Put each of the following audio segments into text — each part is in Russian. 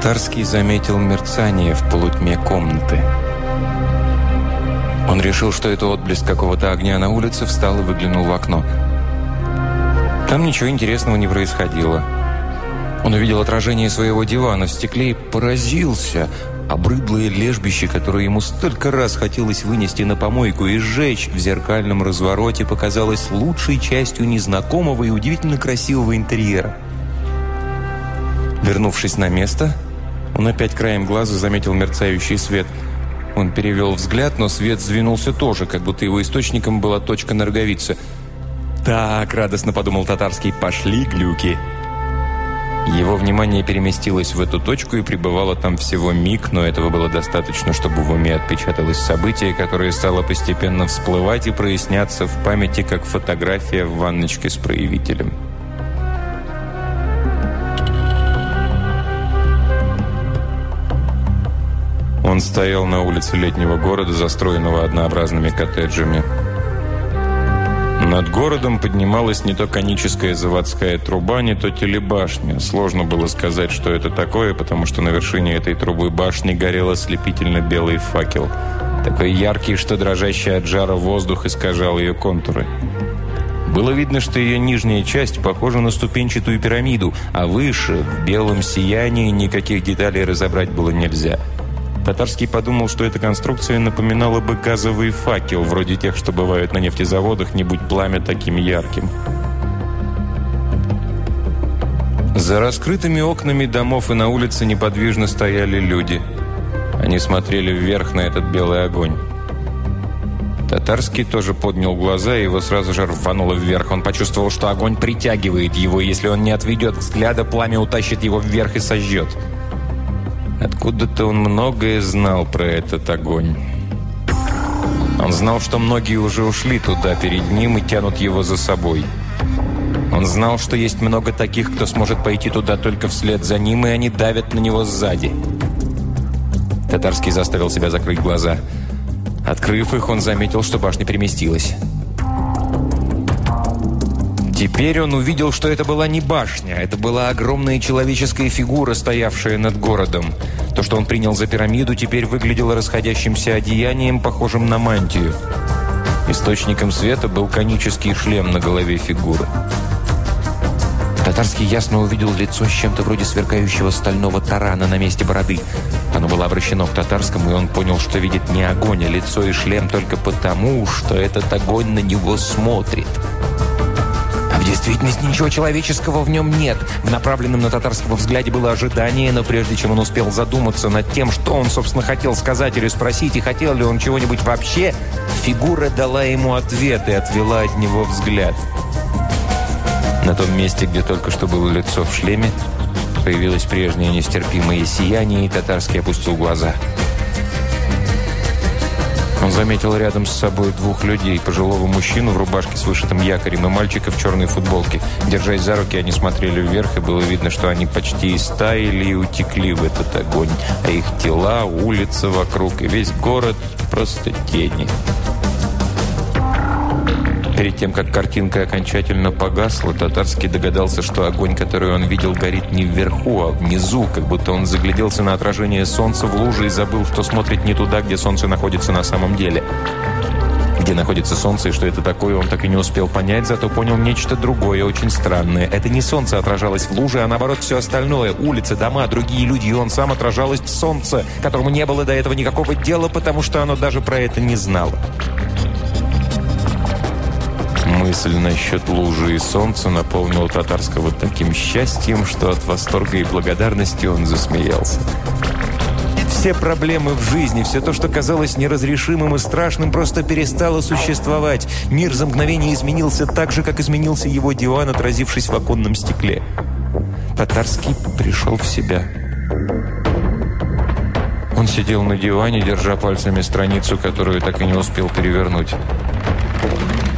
Татарский заметил мерцание в полутьме комнаты. Он решил, что это отблеск какого-то огня на улице, встал и выглянул в окно. Там ничего интересного не происходило. Он увидел отражение своего дивана в стекле и поразился. Обрыдлое лежбище, которое ему столько раз хотелось вынести на помойку и сжечь в зеркальном развороте, показалось лучшей частью незнакомого и удивительно красивого интерьера. Вернувшись на место, он опять краем глаза заметил мерцающий свет. Он перевел взгляд, но свет сдвинулся тоже, как будто его источником была точка на роговице. «Так», — радостно подумал татарский, — «пошли глюки». Его внимание переместилось в эту точку и пребывало там всего миг, но этого было достаточно, чтобы в уме отпечаталось событие, которое стало постепенно всплывать и проясняться в памяти, как фотография в ванночке с проявителем. Стоял на улице летнего города, застроенного однообразными коттеджами. Над городом поднималась не то коническая заводская труба, не то телебашня. Сложно было сказать, что это такое, потому что на вершине этой трубы башни горел ослепительно белый факел. Такой яркий, что дрожащий от жара воздух искажал ее контуры. Было видно, что ее нижняя часть похожа на ступенчатую пирамиду, а выше, в белом сиянии, никаких деталей разобрать было нельзя – Татарский подумал, что эта конструкция напоминала бы газовый факел, вроде тех, что бывают на нефтезаводах, не будь пламя таким ярким. За раскрытыми окнами домов и на улице неподвижно стояли люди. Они смотрели вверх на этот белый огонь. Татарский тоже поднял глаза, и его сразу же рвануло вверх. Он почувствовал, что огонь притягивает его, и если он не отведет взгляда, пламя утащит его вверх и сожжет. Откуда-то он многое знал про этот огонь. Он знал, что многие уже ушли туда перед ним и тянут его за собой. Он знал, что есть много таких, кто сможет пойти туда только вслед за ним, и они давят на него сзади. Татарский заставил себя закрыть глаза. Открыв их, он заметил, что башня переместилась. Теперь он увидел, что это была не башня, это была огромная человеческая фигура, стоявшая над городом. То, что он принял за пирамиду, теперь выглядело расходящимся одеянием, похожим на мантию. Источником света был конический шлем на голове фигуры. Татарский ясно увидел лицо с чем-то вроде сверкающего стального тарана на месте бороды. Оно было обращено к татарскому, и он понял, что видит не огонь, а лицо и шлем только потому, что этот огонь на него смотрит. Действительности ничего человеческого в нем нет. В направленном на татарского взгляде было ожидание, но прежде чем он успел задуматься над тем, что он, собственно, хотел сказать или спросить, и хотел ли он чего-нибудь вообще, фигура дала ему ответ и отвела от него взгляд. На том месте, где только что было лицо в шлеме, появилось прежнее нестерпимое сияние, и татарский опустил глаза – заметил рядом с собой двух людей, пожилого мужчину в рубашке с вышитым якорем и мальчика в черной футболке. Держась за руки, они смотрели вверх, и было видно, что они почти истаяли и утекли в этот огонь. А их тела, улица вокруг и весь город – просто тени. Перед тем, как картинка окончательно погасла, Татарский догадался, что огонь, который он видел, горит не вверху, а внизу, как будто он загляделся на отражение солнца в луже и забыл, что смотрит не туда, где солнце находится на самом деле. Где находится солнце и что это такое, он так и не успел понять, зато понял нечто другое, очень странное. Это не солнце отражалось в луже, а наоборот все остальное. Улицы, дома, другие люди, и он сам отражалось в солнце, которому не было до этого никакого дела, потому что оно даже про это не знало. Мысль насчет лужи и солнца наполнила татарского таким счастьем, что от восторга и благодарности он засмеялся. Все проблемы в жизни, все то, что казалось неразрешимым и страшным, просто перестало существовать. Мир за мгновение изменился так же, как изменился его диван, отразившись в оконном стекле. Татарский пришел в себя. Он сидел на диване, держа пальцами страницу, которую так и не успел перевернуть.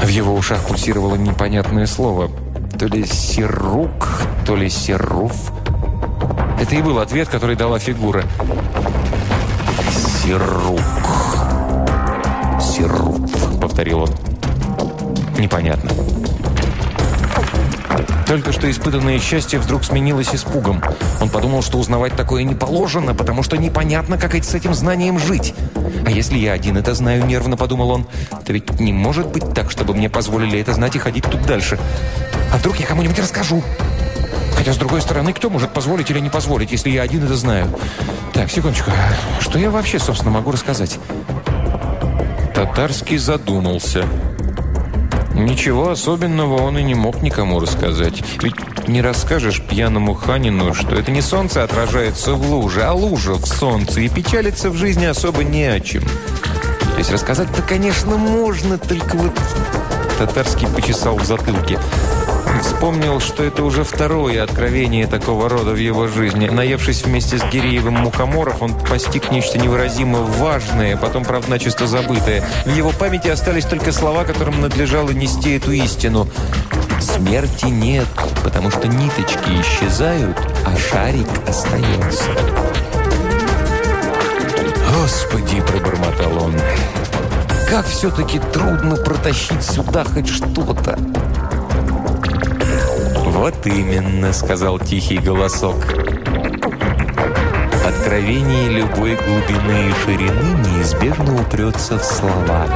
В его ушах пульсировало непонятное слово. То ли «сирук», то ли «сируф». Это и был ответ, который дала фигура. «Сирук». «Сируф», — повторил он. Непонятно. Только что испытанное счастье вдруг сменилось испугом. Он подумал, что узнавать такое не положено, потому что непонятно, как с этим знанием жить. «А если я один это знаю?» – нервно подумал он. «То ведь не может быть так, чтобы мне позволили это знать и ходить тут дальше. А вдруг я кому-нибудь расскажу?» Хотя, с другой стороны, кто может позволить или не позволить, если я один это знаю? Так, секундочку. Что я вообще, собственно, могу рассказать? Татарский задумался. Ничего особенного он и не мог никому рассказать. Ведь не расскажешь пьяному ханину, что это не солнце отражается в луже, а лужа в солнце, и печалиться в жизни особо не о чем. То есть рассказать-то, конечно, можно, только вот... Татарский почесал в затылке. Вспомнил, что это уже второе откровение такого рода в его жизни. Наевшись вместе с Гиреевым мухоморов, он постиг нечто невыразимо важное, потом, правда, начисто забытое. В его памяти остались только слова, которым надлежало нести эту истину. «Смерти нет, потому что ниточки исчезают, а шарик остается». «Господи!» – пробормотал он. «Как все-таки трудно протащить сюда хоть что-то!» «Вот именно», — сказал тихий голосок. «Откровение любой глубины и ширины неизбежно упрется в слова,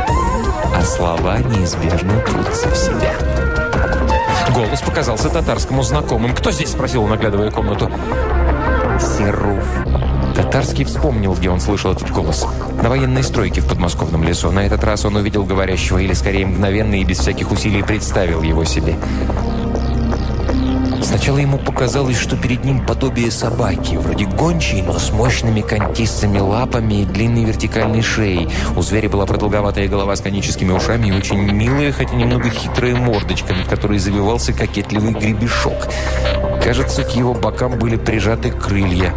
а слова неизбежно трутся в себя». Голос показался татарскому знакомым. «Кто здесь?» – спросил он, оглядывая комнату. «Серуф». Татарский вспомнил, где он слышал этот голос. На военной стройке в подмосковном лесу. На этот раз он увидел говорящего, или скорее мгновенно и без всяких усилий представил его себе. Сначала ему показалось, что перед ним подобие собаки, вроде гончей, но с мощными контистыми лапами и длинной вертикальной шеей. У зверя была продолговатая голова с коническими ушами и очень милая, хотя немного хитрая мордочка, над которой завивался кокетливый гребешок. Кажется, к его бокам были прижаты крылья.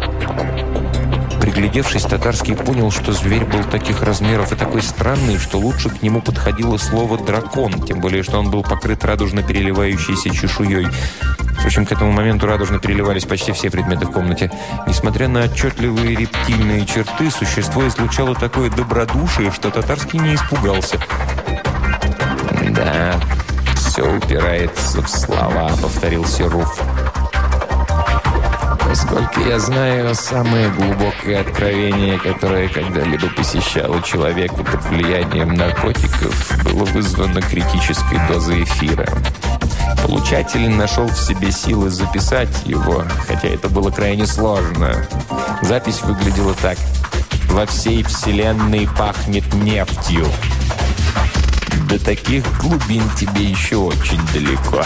Приглядевшись, Татарский понял, что зверь был таких размеров и такой странный, что лучше к нему подходило слово «дракон», тем более, что он был покрыт радужно переливающейся чешуей. Впрочем, к этому моменту радужно переливались почти все предметы в комнате. Несмотря на отчетливые рептильные черты, существо излучало такое добродушие, что Татарский не испугался. «Да, все упирается в слова», — повторил Серуф. Насколько я знаю, самое глубокое откровение, которое когда-либо посещало человека под влиянием наркотиков, было вызвано критической дозой эфира. Получатель нашел в себе силы записать его, хотя это было крайне сложно. Запись выглядела так. «Во всей вселенной пахнет нефтью». До таких глубин тебе еще очень далеко.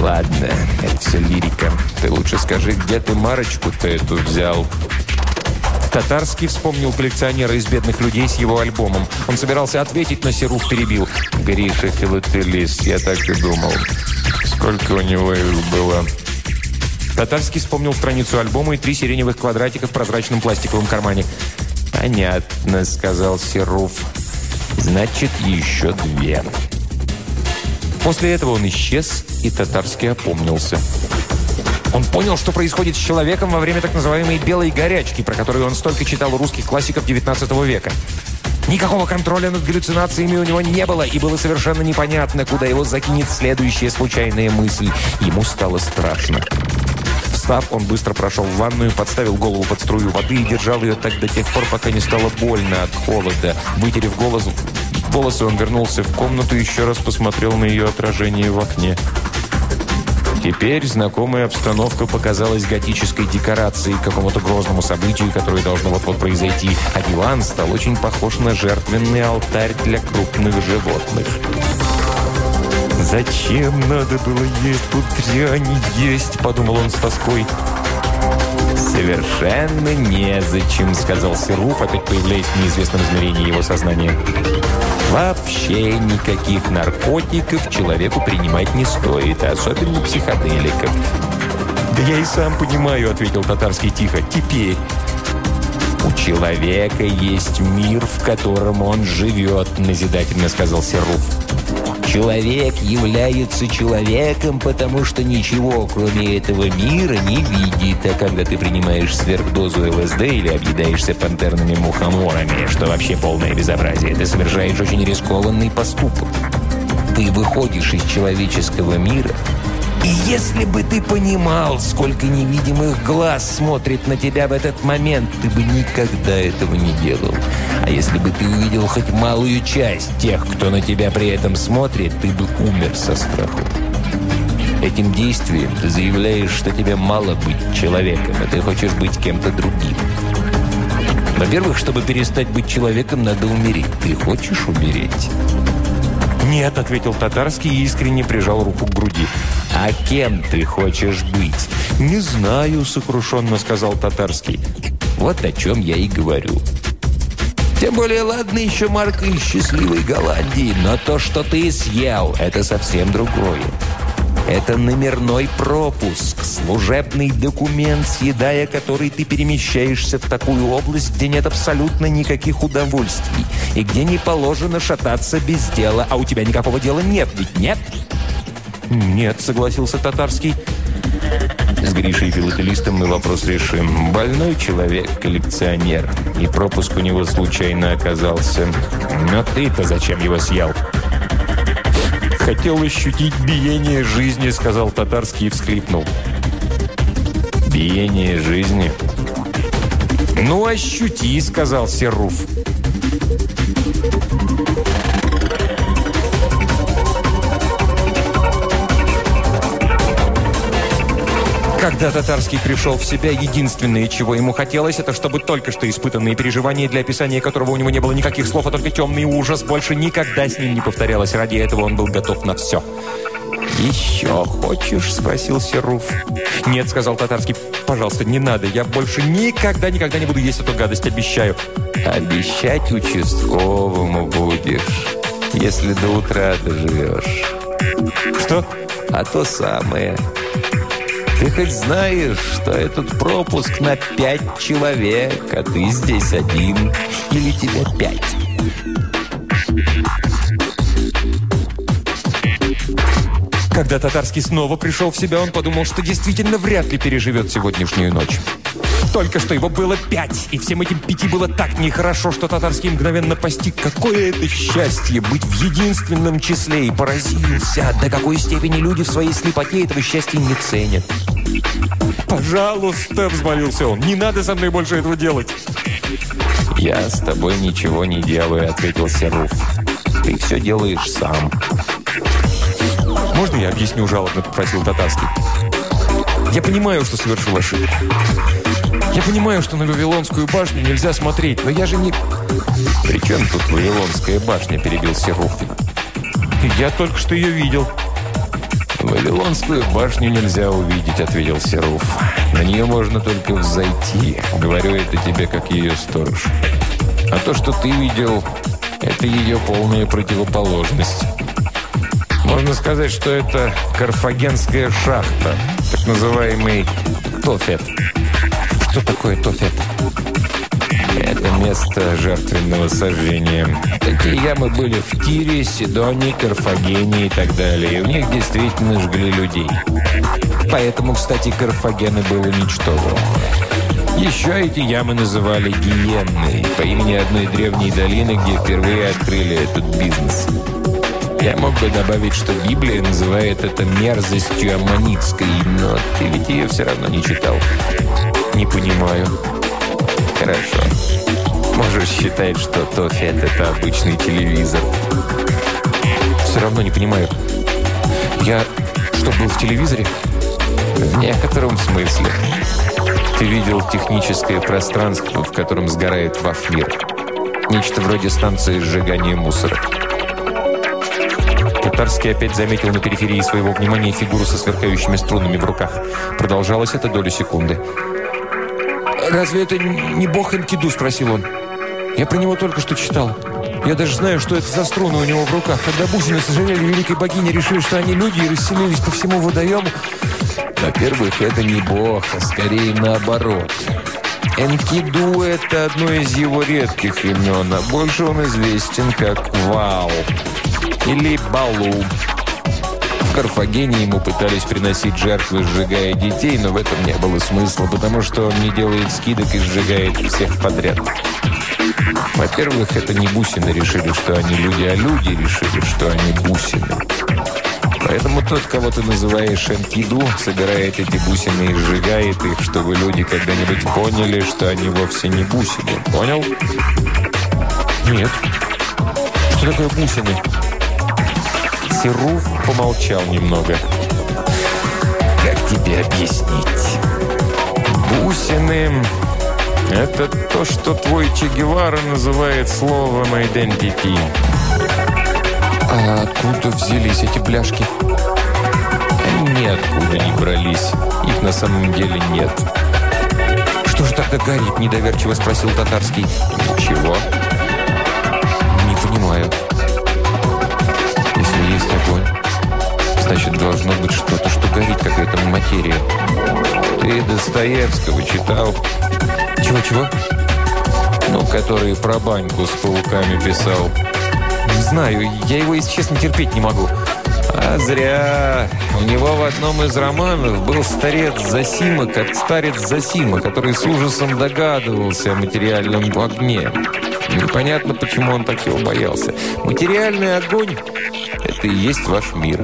Ладно, это все лирика. Ты лучше скажи, где ты Марочку-то эту взял? Татарский вспомнил коллекционера из бедных людей с его альбомом. Он собирался ответить, но Серух перебил. «Гриша филателист, я так и думал. Сколько у него их было?» Татарский вспомнил страницу альбома и три сиреневых квадратика в прозрачном пластиковом кармане. «Понятно», — сказал Серуф. «Значит, еще две». После этого он исчез, и Татарский опомнился. Он понял, что происходит с человеком во время так называемой «белой горячки», про которую он столько читал у русских классиков XIX века. Никакого контроля над галлюцинациями у него не было, и было совершенно непонятно, куда его закинет следующая случайная мысль. Ему стало страшно. Встав, он быстро прошел в ванную, подставил голову под струю воды и держал ее так до тех пор, пока не стало больно от холода. Вытерев голос, волосы, он вернулся в комнату и еще раз посмотрел на ее отражение в окне. Теперь знакомая обстановка показалась готической декорацией к какому-то грозному событию, которое должно вот-вот произойти, а диван стал очень похож на жертвенный алтарь для крупных животных. «Зачем надо было есть тут дрянь есть?» – подумал он с тоской. «Совершенно незачем», – сказал Серуф, опять появляясь в неизвестном измерении его сознания. Вообще никаких наркотиков человеку принимать не стоит, особенно психоделиков. «Да я и сам понимаю», — ответил татарский тихо. «Теперь». «У человека есть мир, в котором он живет», — назидательно сказал Серуф. Человек является человеком, потому что ничего, кроме этого мира, не видит. А когда ты принимаешь сверхдозу ЛСД или объедаешься пантерными мухоморами, что вообще полное безобразие, ты совершаешь очень рискованный поступок. Ты выходишь из человеческого мира И если бы ты понимал, сколько невидимых глаз смотрит на тебя в этот момент, ты бы никогда этого не делал. А если бы ты увидел хоть малую часть тех, кто на тебя при этом смотрит, ты бы умер со страху. Этим действием ты заявляешь, что тебе мало быть человеком, а ты хочешь быть кем-то другим. Во-первых, чтобы перестать быть человеком, надо умереть. Ты хочешь умереть? «Нет», — ответил татарский и искренне прижал руку к груди. «А кем ты хочешь быть?» «Не знаю», — сокрушенно сказал татарский. «Вот о чем я и говорю». Тем более, ладно еще марка из счастливой Голландии, но то, что ты съел, это совсем другое. Это номерной пропуск, служебный документ, съедая который ты перемещаешься в такую область, где нет абсолютно никаких удовольствий и где не положено шататься без дела, а у тебя никакого дела нет, ведь нет? «Нет», — согласился Татарский. С Гришей филателистом мы вопрос решим. Больной человек, коллекционер. И пропуск у него случайно оказался. Но ты-то зачем его съел? хотел ощутить биение жизни», — сказал татарский и всхлипнул. «Биение жизни?» «Ну, ощути», — сказал Серуф. Когда Татарский пришел в себя, единственное, чего ему хотелось, это чтобы только что испытанные переживания, для описания которого у него не было никаких слов, а только темный ужас, больше никогда с ним не повторялось. Ради этого он был готов на все. «Еще хочешь?» – спросил Серуф. «Нет», – сказал Татарский. «Пожалуйста, не надо. Я больше никогда-никогда не буду есть эту гадость, обещаю». «Обещать участковому будешь, если до утра доживешь». «Что?» «А то самое». Ты хоть знаешь, что этот пропуск на пять человек, а ты здесь один? Или тебя пять? Когда Татарский снова пришел в себя, он подумал, что действительно вряд ли переживет сегодняшнюю ночь. Только что его было пять, и всем этим пяти было так нехорошо, что Татарский мгновенно постиг, какое это счастье быть в единственном числе, и поразился, до какой степени люди в своей слепоте этого счастья не ценят. «Пожалуйста», — взмолился он, — «не надо со мной больше этого делать». «Я с тобой ничего не делаю», — ответил Серуф. «Ты все делаешь сам». «Можно я объясню?» – жалобно попросил Татарский. «Я понимаю, что совершил ошибку. Я понимаю, что на Вавилонскую башню нельзя смотреть, но я же не...» «При чем тут Вавилонская башня?» – перебил Серухин. «Я только что ее видел». «Вавилонскую башню нельзя увидеть», — ответил Серуф. «На нее можно только взойти. Говорю это тебе, как ее сторож. А то, что ты видел, это ее полная противоположность». Можно сказать, что это карфагенская шахта, так называемый Тофет. Что такое Тофет? Это место жертвенного сожжения. Такие ямы были в Тире, Сидоне, Карфагене и так далее. И в них действительно жгли людей. Поэтому, кстати, Карфаген и был уничтожен. Еще эти ямы называли Гиенной, по имени одной древней долины, где впервые открыли этот бизнес. Я мог бы добавить, что Библия называет это мерзостью аммонитской, но ты ведь ее все равно не читал. Не понимаю. Хорошо. Можешь считать, что Тофет – это обычный телевизор. Все равно не понимаю. Я что, был в телевизоре? В некотором смысле. Ты видел техническое пространство, в котором сгорает ваш мир. Нечто вроде станции сжигания мусора. Татарский опять заметил на периферии своего внимания фигуру со сверкающими струнами в руках. Продолжалось это долю секунды. «Разве это не бог Энкиду?» – спросил он. «Я про него только что читал. Я даже знаю, что это за струны у него в руках. Когда бусины сожалели великой богини, решили, что они люди и расселились по всему водоему». Во-первых, это не бог, а скорее наоборот. Энкиду – это одно из его редких имен, а больше он известен как Вау или Балу. В Карфагене ему пытались приносить жертвы, сжигая детей, но в этом не было смысла, потому что он не делает скидок и сжигает всех подряд. Во-первых, это не бусины решили, что они люди, а люди решили, что они бусины. Поэтому тот, кого ты называешь Энкиду, собирает эти бусины и сжигает их, чтобы люди когда-нибудь поняли, что они вовсе не бусины. Понял? Нет. Что такое бусины? Серуф помолчал немного. Как тебе объяснить? Бусины – это то, что твой Че Гевара называет словом «identity». А откуда взялись эти пляшки? Ниоткуда не брались. Их на самом деле нет. «Что же тогда горит?» – недоверчиво спросил Татарский. «Ничего». «Не понимаю». «Если есть огонь, значит, должно быть что-то, что горит, какая-то материя». «Ты Достоевского читал?» «Чего-чего?» «Ну, который про баньку с пауками писал». «Знаю, я его, если честно, терпеть не могу». А зря. У него в одном из романов был старец Засима, как старец Засима, который с ужасом догадывался о материальном огне. Непонятно, почему он так его боялся. Материальный огонь – это и есть ваш мир.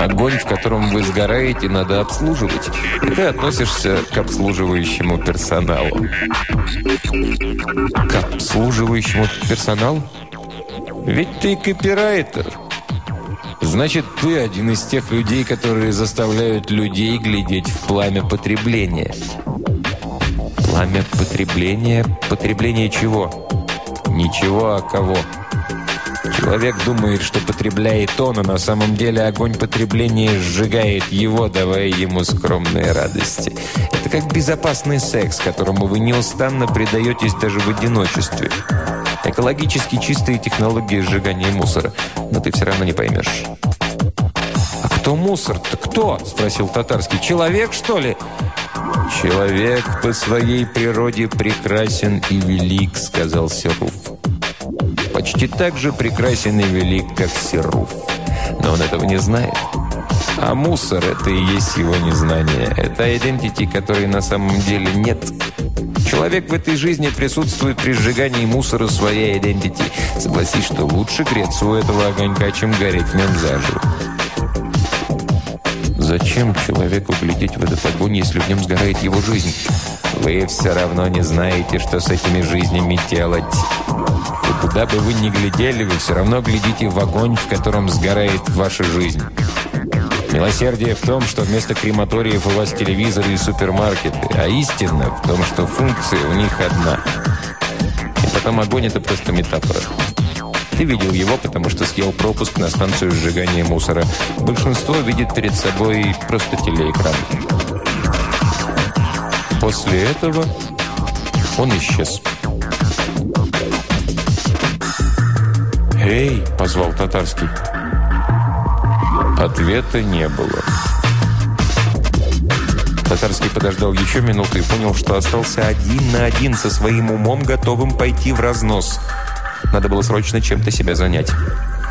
Огонь, в котором вы сгораете, надо обслуживать. И ты относишься к обслуживающему персоналу. К обслуживающему персоналу? Ведь ты копирайтер. Значит, ты один из тех людей, которые заставляют людей глядеть в пламя потребления. Пламя потребления? Потребление чего? Ничего, а кого? Человек думает, что потребляет он, а на самом деле огонь потребления сжигает его, давая ему скромные радости. Это как безопасный секс, которому вы неустанно предаетесь даже в одиночестве. Экологически чистые технологии сжигания мусора. Но ты все равно не поймешь. «А кто мусор-то? Кто?» – спросил Татарский. «Человек, что ли?» «Человек по своей природе прекрасен и велик», – сказал Серуф. «Почти так же прекрасен и велик, как Серуф. Но он этого не знает. А мусор – это и есть его незнание. Это идентити, которой на самом деле нет». Человек в этой жизни присутствует при сжигании мусора своей идентити. Согласись, что лучше греться у этого огонька, чем гореть в нем заживо. Зачем человеку глядеть в этот огонь, если в нем сгорает его жизнь? Вы все равно не знаете, что с этими жизнями делать. И куда бы вы ни глядели, вы все равно глядите в огонь, в котором сгорает ваша жизнь. Милосердие в том, что вместо крематориев у вас телевизоры и супермаркеты, а истина в том, что функция у них одна. И потом огонь – это просто метафора. Ты видел его, потому что съел пропуск на станцию сжигания мусора. Большинство видит перед собой просто телеэкран. После этого он исчез. «Эй!» – позвал Татарский. Ответа не было. Татарский подождал еще минуту и понял, что остался один на один со своим умом, готовым пойти в разнос. Надо было срочно чем-то себя занять.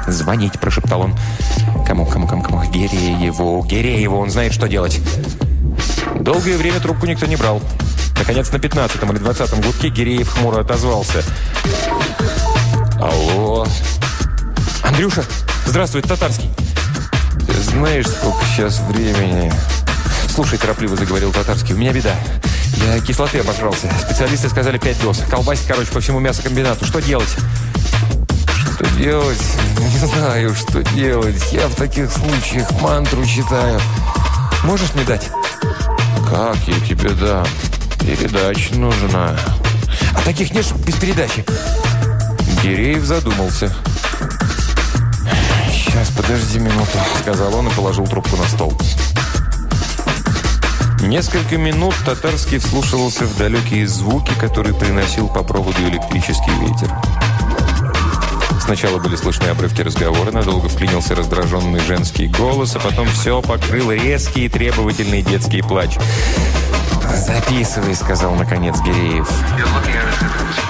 «Звонить», – прошептал он. «Кому, кому, кому, кому? Гирееву, Гирееву, он знает, что делать». Долгое время трубку никто не брал. Наконец, на 15 или 20 гудке Гиреев хмуро отозвался. «Алло?» «Андрюша! Здравствуй, Татарский!» Ты знаешь, сколько сейчас времени? Слушай, торопливо заговорил Татарский, у меня беда. Я кислоты обожрался. Специалисты сказали 5 доз. Колбасит, короче, по всему мясокомбинату. Что делать? Что делать? Не знаю, что делать. Я в таких случаях мантру читаю. Можешь мне дать? Как я тебе дам? Передача нужна. А таких нет без передачи? Гиреев задумался. «Сейчас, подожди минуту», — сказал он и положил трубку на стол. Несколько минут Татарский вслушивался в далекие звуки, которые приносил по проводу электрический ветер. Сначала были слышны обрывки разговора, надолго вклинился раздраженный женский голос, а потом все покрыл резкий и требовательный детский плач. «Записывай», — сказал наконец Гиреев.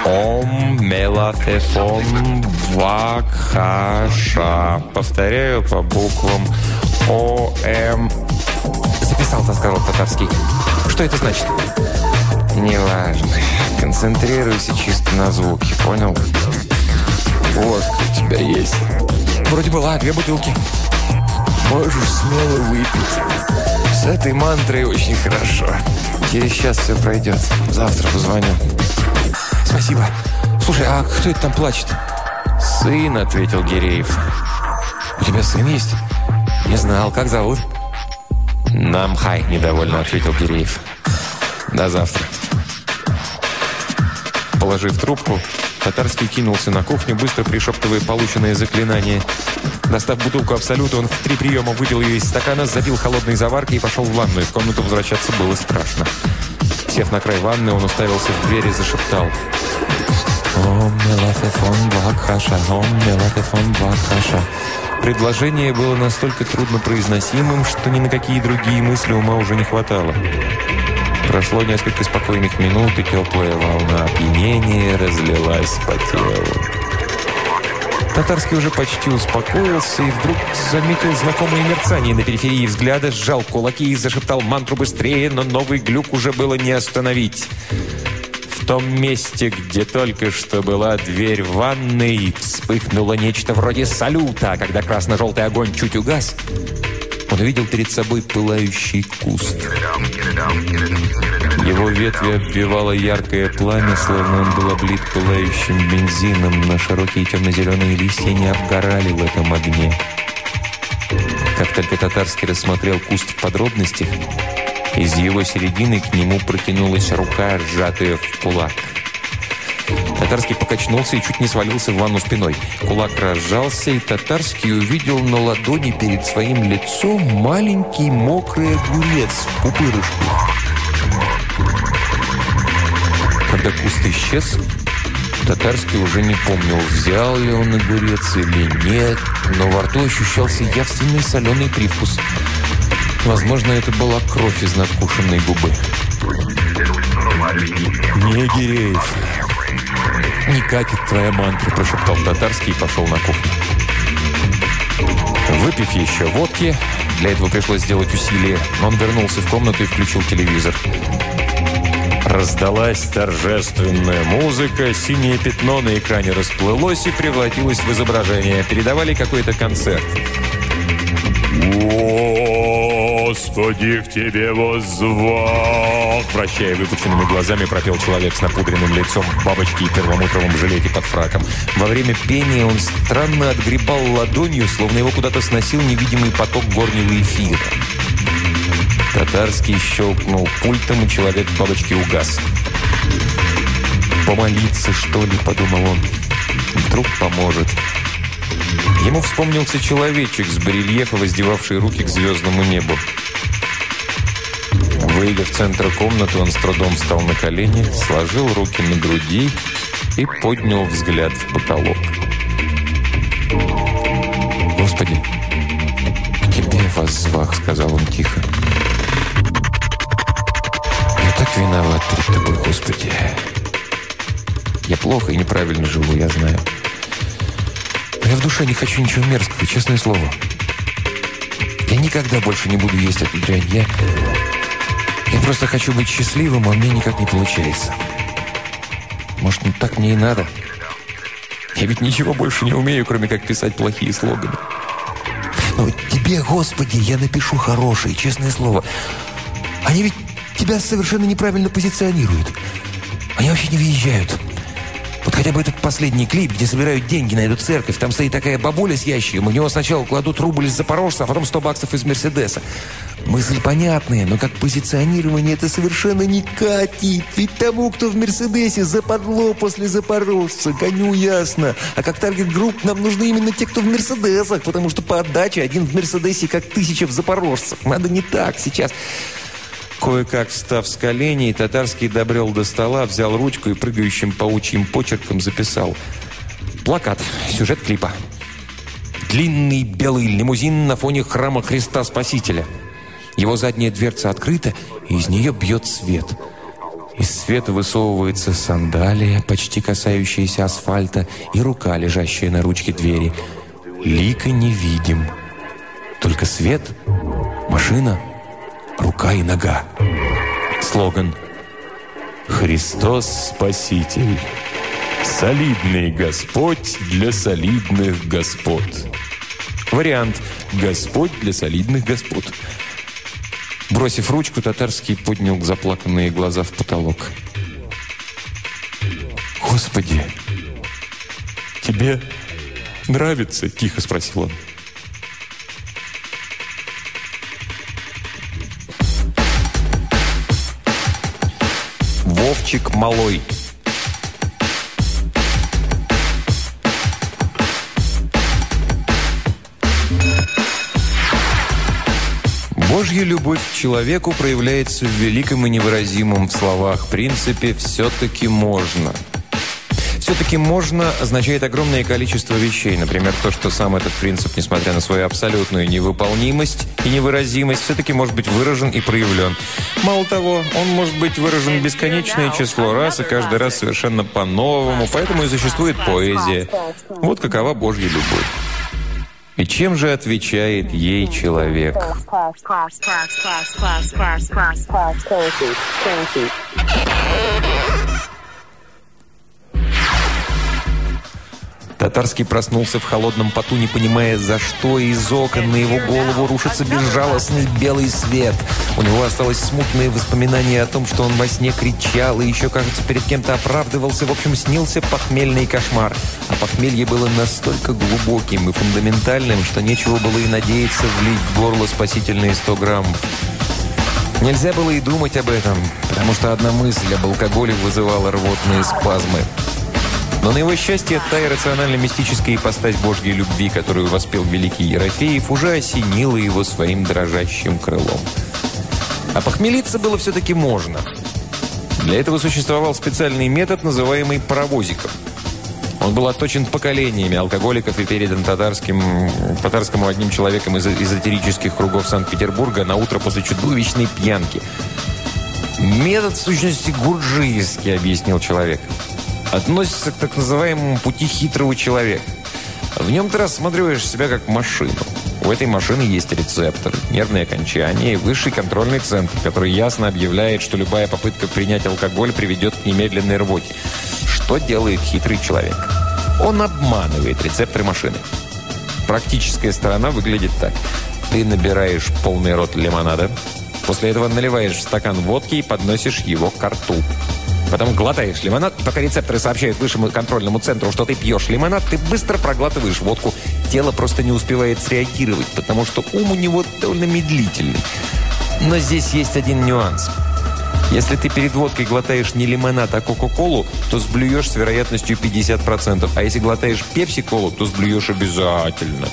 Ом, мелафефон, вакхаша. Повторяю по буквам. О, М. Записал-то, сказал Татарский. Что это значит? Неважно. Концентрируйся чисто на звуке, понял? Вот у тебя есть. Вроде была, две бутылки. Можешь смело выпить. С этой мантрой очень хорошо. Через час все пройдет. Завтра позвоню. Спасибо. Слушай, а кто это там плачет? Сын, ответил Гиреев. У тебя сын есть? Не знал. Как зовут? Намхай, недовольно ответил Гиреев. До завтра. Положив трубку, Татарский кинулся на кухню, быстро пришептывая полученные заклинания. Достав бутылку Абсолюта, он в три приема выпил ее из стакана, запил холодной заваркой и пошел в ванную. В комнату возвращаться было страшно. Сев на край ванны, он уставился в дверь и зашептал. Предложение было настолько трудно произносимым, что ни на какие другие мысли ума уже не хватало. Прошло несколько спокойных минут, и теплая волна опьянения разлилась по телу. Татарский уже почти успокоился и вдруг заметил знакомые мерцание на периферии взгляда, сжал кулаки и зашептал мантру быстрее, но новый глюк уже было не остановить. В том месте, где только что была дверь ванной, вспыхнуло нечто вроде салюта, а когда красно-желтый огонь чуть угас, он увидел перед собой пылающий куст. Его ветви обвивало яркое пламя, словно он был облит пылающим бензином, но широкие темно-зеленые листья не обгорали в этом огне. Как только Татарский рассмотрел куст в подробностях, из его середины к нему протянулась рука, сжатая в кулак. Татарский покачнулся и чуть не свалился в ванну спиной. Кулак разжался, и Татарский увидел на ладони перед своим лицом маленький мокрый огурец в пупырышку. Когда куст исчез, Татарский уже не помнил, взял ли он огурец или нет, но во рту ощущался явственный соленый привкус. Возможно, это была кровь из надкушенной губы. «Не, Гиреев, «Не катит твоя мантра», – прошептал татарский и пошел на кухню. Выпив еще водки, для этого пришлось сделать усилие, он вернулся в комнату и включил телевизор. Раздалась торжественная музыка, синее пятно на экране расплылось и превратилось в изображение. Передавали какой-то концерт. «Господи, к тебе воззвал!» Вращая выпученными глазами, пропел человек с напудренным лицом, бабочки и перламутровом жилете под фраком. Во время пения он странно отгребал ладонью, словно его куда-то сносил невидимый поток горнего эфира. Татарский щелкнул пультом, и человек бабочки угас. «Помолиться, что ли?» – подумал он. «Вдруг поможет». Ему вспомнился человечек с барельефа, воздевавший руки к звездному небу. Выйдя в центр комнаты, он с трудом встал на колени, сложил руки на груди и поднял взгляд в потолок. «Господи, тебе воззвах», — сказал он тихо. «Я так виноват перед тобой, Господи. Я плохо и неправильно живу, я знаю». Я в душе не хочу ничего мерзкого, честное слово. Я никогда больше не буду есть эту дрянь. Я, я просто хочу быть счастливым, а мне никак не получается. Может, ну так мне и надо? Я ведь ничего больше не умею, кроме как писать плохие слоганы. Но тебе, Господи, я напишу хорошие, честное слово. Они ведь тебя совершенно неправильно позиционируют. Они вообще не въезжают. Хотя бы этот последний клип, где собирают деньги на эту церковь. Там стоит такая бабуля с ящиком. В него сначала кладут рубль из Запорожца, а потом 100 баксов из Мерседеса. Мысль понятная, но как позиционирование это совершенно не катит. Ведь тому, кто в Мерседесе, западло после Запорожца. Коню ясно. А как target group нам нужны именно те, кто в Мерседесах, потому что по отдаче один в Мерседесе как тысяча в Запорожцах. Надо не так сейчас. Кое-как встав с коленей, татарский добрел до стола, взял ручку и прыгающим паучьим почерком записал. Плакат. Сюжет клипа. Длинный белый лимузин на фоне храма Христа Спасителя. Его задняя дверца открыта, и из нее бьет свет. Из света высовывается сандалия, почти касающаяся асфальта, и рука, лежащая на ручке двери. Лика не видим. Только свет, машина — рука и нога. Слоган «Христос Спаситель». Солидный Господь для солидных господ. Вариант «Господь для солидных господ». Бросив ручку, татарский поднял заплаканные глаза в потолок. «Господи, тебе нравится?» – тихо спросил он. Вовчик Малой – Божья любовь к человеку проявляется в великом и невыразимом в словах принципе «все-таки можно». «Все-таки можно» означает огромное количество вещей. Например, то, что сам этот принцип, несмотря на свою абсолютную невыполнимость и невыразимость, все-таки может быть выражен и проявлен. Мало того, он может быть выражен бесконечное число раз и каждый раз совершенно по-новому, поэтому и существует поэзия. Вот какова Божья любовь. И чем же отвечает ей человек? Татарский проснулся в холодном поту, не понимая, за что из окон на его голову рушится безжалостный белый свет. У него осталось смутное воспоминание о том, что он во сне кричал и еще, кажется, перед кем-то оправдывался. В общем, снился похмельный кошмар. А похмелье было настолько глубоким и фундаментальным, что нечего было и надеяться влить в горло спасительные 100 граммов. Нельзя было и думать об этом, потому что одна мысль об алкоголе вызывала рвотные спазмы. Но на его счастье, та иррационально-мистическая ипостась Божьей любви, которую воспел великий Ерофеев, уже осенила его своим дрожащим крылом. А похмелиться было все-таки можно. Для этого существовал специальный метод, называемый паровозиком. Он был отточен поколениями алкоголиков и передан татарским, татарскому одним человеком из эзотерических кругов Санкт-Петербурга на утро после чудовищной пьянки. «Метод, в сущности, гурджиевский», — объяснил человек относится к так называемому пути хитрого человека. В нем ты рассматриваешь себя как машину. У этой машины есть рецептор, нервные окончания и высший контрольный центр, который ясно объявляет, что любая попытка принять алкоголь приведет к немедленной рвоте. Что делает хитрый человек? Он обманывает рецепторы машины. Практическая сторона выглядит так. Ты набираешь полный рот лимонада, после этого наливаешь в стакан водки и подносишь его к рту. Потом глотаешь лимонад, пока рецепторы сообщают высшему контрольному центру, что ты пьешь лимонад, ты быстро проглатываешь водку. Тело просто не успевает среагировать, потому что ум у него довольно медлительный. Но здесь есть один нюанс. Если ты перед водкой глотаешь не лимонад, а кока-колу, то сблюешь с вероятностью 50%. А если глотаешь пепси-колу, то сблюешь обязательно.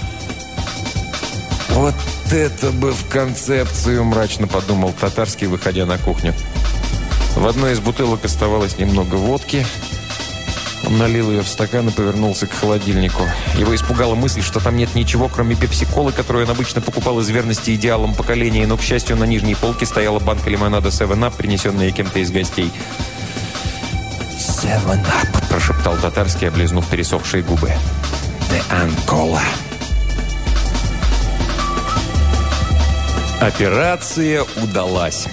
Вот это бы в концепцию, мрачно подумал татарский, выходя на кухню. В одной из бутылок оставалось немного водки. Он налил ее в стакан и повернулся к холодильнику. Его испугала мысль, что там нет ничего, кроме пепси-колы, которую он обычно покупал из верности идеалам поколения, но, к счастью, на нижней полке стояла банка лимонада 7-Up, принесенная кем-то из гостей. «Севен-Ап», – прошептал татарский, облизнув пересохшие губы. «Де Анкола». Операция удалась.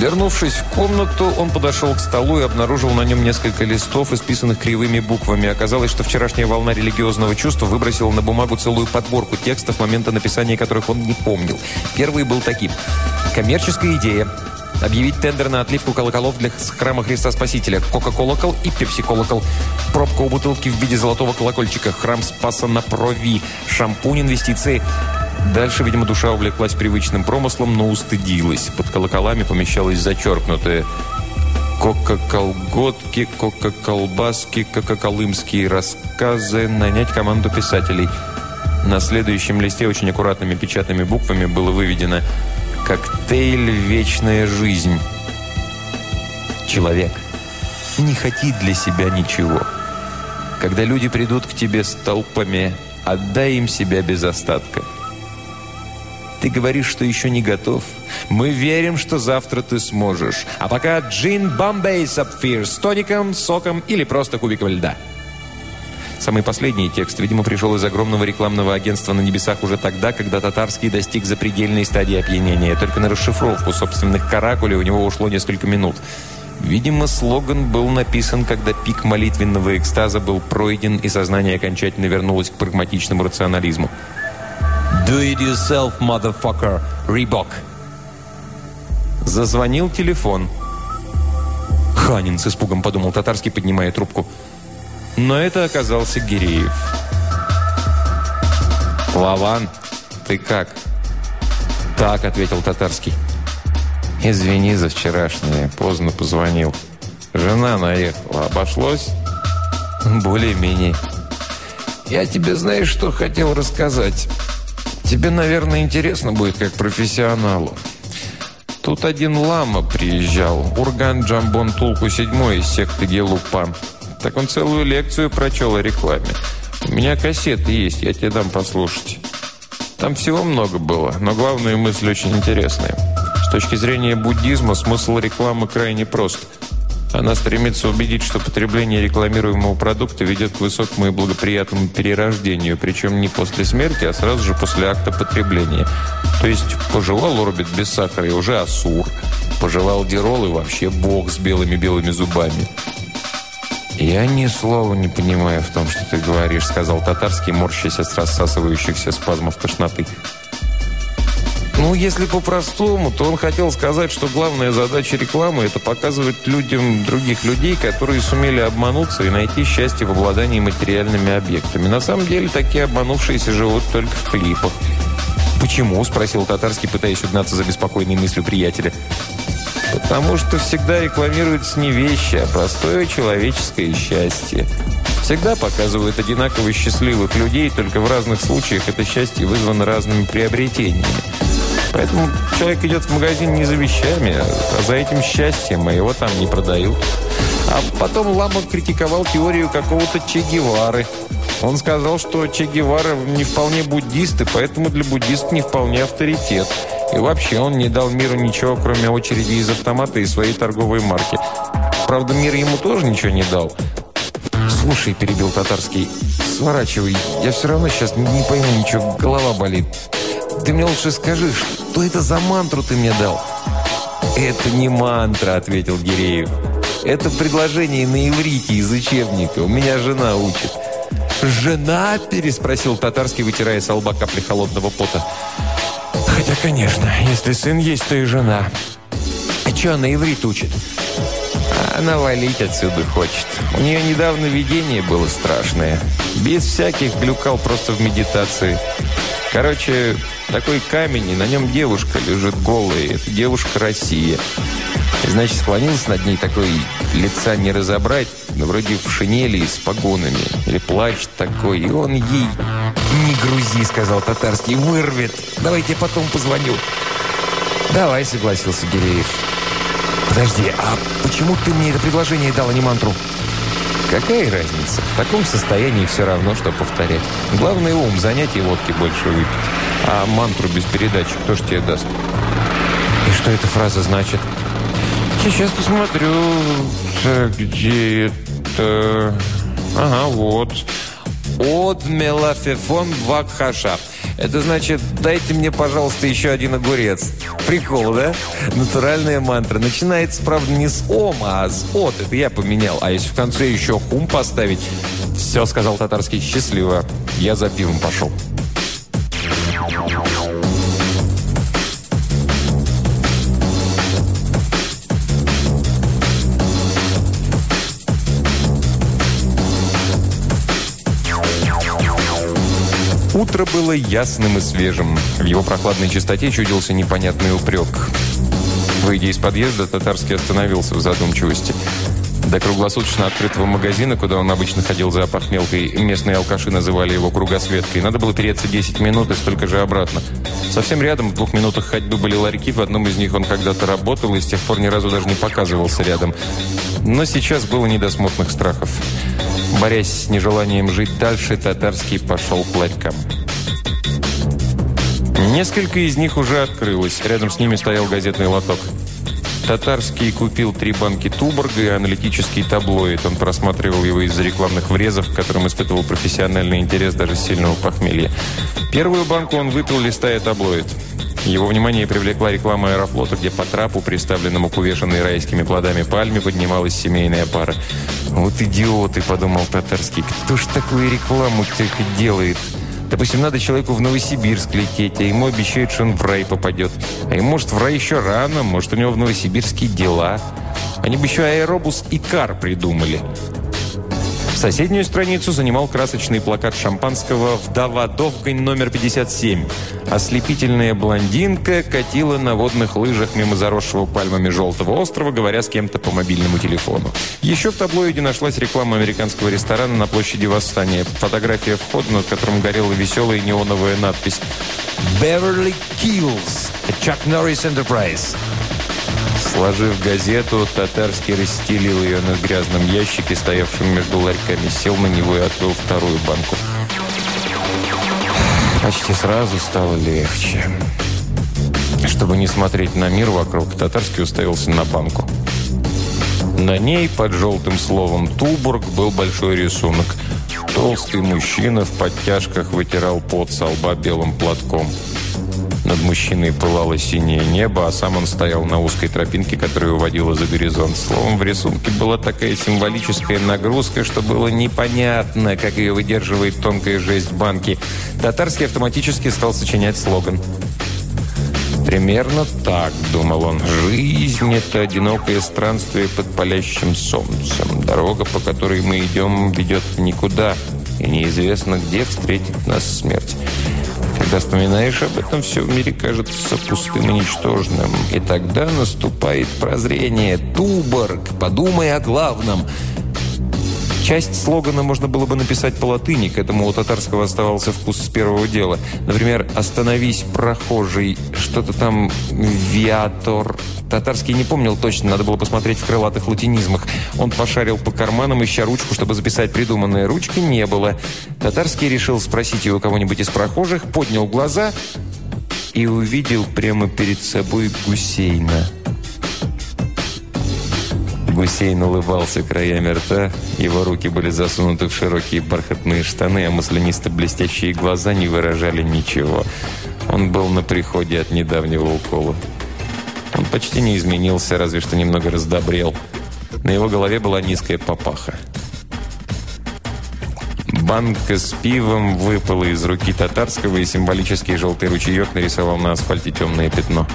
Вернувшись в комнату, он подошел к столу и обнаружил на нем несколько листов, исписанных кривыми буквами. Оказалось, что вчерашняя волна религиозного чувства выбросила на бумагу целую подборку текстов, момента написания которых он не помнил. Первый был таким. «Коммерческая идея. Объявить тендер на отливку колоколов для храма Христа Спасителя. Кока-колокол и пепси-колокол. Пробка у бутылки в виде золотого колокольчика. Храм Спаса на Прови. Шампунь, инвестиции. Дальше, видимо, душа увлеклась привычным промыслом, но устыдилась. Под колоколами помещалось зачеркнутое «Кока-колготки», «Кока-колбаски», «Кока-колымские рассказы», «Нанять команду писателей». На следующем листе очень аккуратными печатными буквами было выведено «Коктейль «Вечная жизнь». Человек не хоти для себя ничего. Когда люди придут к тебе с толпами, отдай им себя без остатка. Ты говоришь, что еще не готов. Мы верим, что завтра ты сможешь. А пока джин Бомбей Сапфир с тоником, соком или просто кубиком льда. Самый последний текст, видимо, пришел из огромного рекламного агентства на небесах уже тогда, когда Татарский достиг запредельной стадии опьянения. Только на расшифровку собственных каракулей у него ушло несколько минут. Видимо, слоган был написан, когда пик молитвенного экстаза был пройден, и сознание окончательно вернулось к прагматичному рационализму. «Do it yourself, motherfucker! Reebok!» Зазвонил телефон. «Ханин!» – с испугом подумал Татарский, поднимая трубку. Но это оказался Гиреев. «Лаван, ты как?» «Так», – ответил Татарский. «Извини за вчерашнее. Поздно позвонил. Жена наехала. Обошлось?» «Более-менее». «Я тебе знаешь, что хотел рассказать? Тебе, наверное, интересно будет, как профессионалу. Тут один лама приезжал. Урган Джамбон Тулку седьмой из секты Гелупа. Так он целую лекцию прочел о рекламе. У меня кассеты есть, я тебе дам послушать. Там всего много было, но главная мысль очень интересная. С точки зрения буддизма смысл рекламы крайне прост. Она стремится убедить, что потребление рекламируемого продукта ведет к высокому и благоприятному перерождению, причем не после смерти, а сразу же после акта потребления. То есть пожелал орбит без сахара и уже асур, пожелал дирол и вообще бог с белыми-белыми зубами. «Я ни слова не понимаю в том, что ты говоришь», сказал татарский, морщась от рассасывающихся спазмов тошноты. Ну, если по-простому, то он хотел сказать, что главная задача рекламы – это показывать людям других людей, которые сумели обмануться и найти счастье в обладании материальными объектами. На самом деле, такие обманувшиеся живут только в клипах. «Почему?» – спросил Татарский, пытаясь угнаться за беспокойной мыслью приятеля. «Потому что всегда рекламируются не вещи, а простое человеческое счастье». Всегда показывают одинаково счастливых людей, только в разных случаях это счастье вызвано разными приобретениями. Поэтому человек идет в магазин не за вещами, а за этим счастьем, а его там не продают. А потом Лама критиковал теорию какого-то Че Гевары. Он сказал, что Че Гевара не вполне буддист, поэтому для буддист не вполне авторитет. И вообще он не дал миру ничего, кроме очереди из автомата и своей торговой марки. Правда, мир ему тоже ничего не дал. «Слушай», – перебил татарский, – «сворачивай, я все равно сейчас не пойму ничего, голова болит». Ты мне лучше скажи, что это за мантру ты мне дал?» «Это не мантра», — ответил Гиреев. «Это предложение на иврите из учебника. У меня жена учит». «Жена?» – переспросил татарский, вытирая с лба капли холодного пота. «Хотя, конечно, если сын есть, то и жена. А что она иврит учит?» Она валить отсюда хочет. У нее недавно видение было страшное. Без всяких глюкал просто в медитации. Короче, такой камень, и на нем девушка лежит голая. Это девушка Россия. И, значит, склонился над ней такой, лица не разобрать, но вроде в шинели и с погонами. Или плащ такой, и он ей... «Не грузи», — сказал татарский, — «вырвет. Давайте потом позвоню». «Давай», — согласился Гиреев. «Подожди, а почему ты мне это предложение дал, а не мантру?» «Какая разница? В таком состоянии все равно, что повторять. Главное ум, занять и водки больше выпить». А мантру без передачи кто ж тебе даст? И что эта фраза значит? Сейчас посмотрю, где это... Ага, вот. От мелафефон вакхаша. Это значит, дайте мне, пожалуйста, еще один огурец. Прикол, да? Натуральная мантра. Начинается, правда, не с ом, а с от. Это я поменял. А если в конце еще хум поставить? Все, сказал татарский, счастливо. Я за пивом пошел. Утро было ясным и свежим. В его прохладной чистоте чудился непонятный упрек. Выйдя из подъезда, Татарский остановился в задумчивости. До круглосуточно открытого магазина, куда он обычно ходил за опохмелкой, местные алкаши называли его кругосветкой. Надо было переться 10 минут и столько же обратно. Совсем рядом, в двух минутах ходьбы, были ларьки. В одном из них он когда-то работал и с тех пор ни разу даже не показывался рядом. Но сейчас было не до смутных страхов. Борясь с нежеланием жить дальше, Татарский пошел к ларькам. Несколько из них уже открылось. Рядом с ними стоял газетный лоток. Татарский купил три банки Туборга и аналитический таблоид. Он просматривал его из-за рекламных врезов, к которым испытывал профессиональный интерес даже сильного похмелья. Первую банку он выпил, листая таблоид. Его внимание привлекла реклама аэрофлота, где по трапу, приставленному к увешанной райскими плодами пальме, поднималась семейная пара. «Вот идиоты!» – подумал Татарский. «Кто ж такую рекламу только делает?» Допустим, надо человеку в Новосибирск лететь, а ему обещают, что он в рай попадет. А ему, может, в рай еще рано, может, у него в Новосибирске дела. Они бы еще аэробус и кар придумали. Соседнюю страницу занимал красочный плакат шампанского «Вдова Довгань номер 57». Ослепительная блондинка катила на водных лыжах мимо заросшего пальмами желтого острова, говоря с кем-то по мобильному телефону. Еще в таблоиде нашлась реклама американского ресторана на площади Восстания. Фотография входа, над которым горела веселая неоновая надпись «Beverly Kills, Chuck Norris Enterprise». Сложив газету, Татарский расстелил ее на грязном ящике, стоявшем между ларьками, сел на него и открыл вторую банку. Почти сразу стало легче. Чтобы не смотреть на мир вокруг, Татарский уставился на банку. На ней под желтым словом «Туборг» был большой рисунок. Толстый мужчина в подтяжках вытирал пот со лба белым платком. Над мужчиной пылало синее небо, а сам он стоял на узкой тропинке, которая уводила за горизонт. Словом, в рисунке была такая символическая нагрузка, что было непонятно, как ее выдерживает тонкая жесть банки. Татарский автоматически стал сочинять слоган. «Примерно так», — думал он, — «жизнь — это одинокое странствие под палящим солнцем. Дорога, по которой мы идем, ведет никуда, и неизвестно, где встретит нас смерть». Когда вспоминаешь об этом, все в мире кажется пустым и ничтожным. И тогда наступает прозрение. Туборг, подумай о главном. Часть слогана можно было бы написать по латыни, к этому у татарского оставался вкус с первого дела. Например, «Остановись, прохожий», что-то там «Виатор». Татарский не помнил точно, надо было посмотреть в крылатых латинизмах. Он пошарил по карманам, ища ручку, чтобы записать придуманные ручки, не было. Татарский решил спросить у кого-нибудь из прохожих, поднял глаза и увидел прямо перед собой Гусейна. Гусейн улыбался краями рта, его руки были засунуты в широкие бархатные штаны, а маслянисто-блестящие глаза не выражали ничего. Он был на приходе от недавнего укола. Он почти не изменился, разве что немного раздобрел. На его голове была низкая папаха. Банка с пивом выпала из руки татарского, и символический желтый ручеек нарисовал на асфальте темное пятно.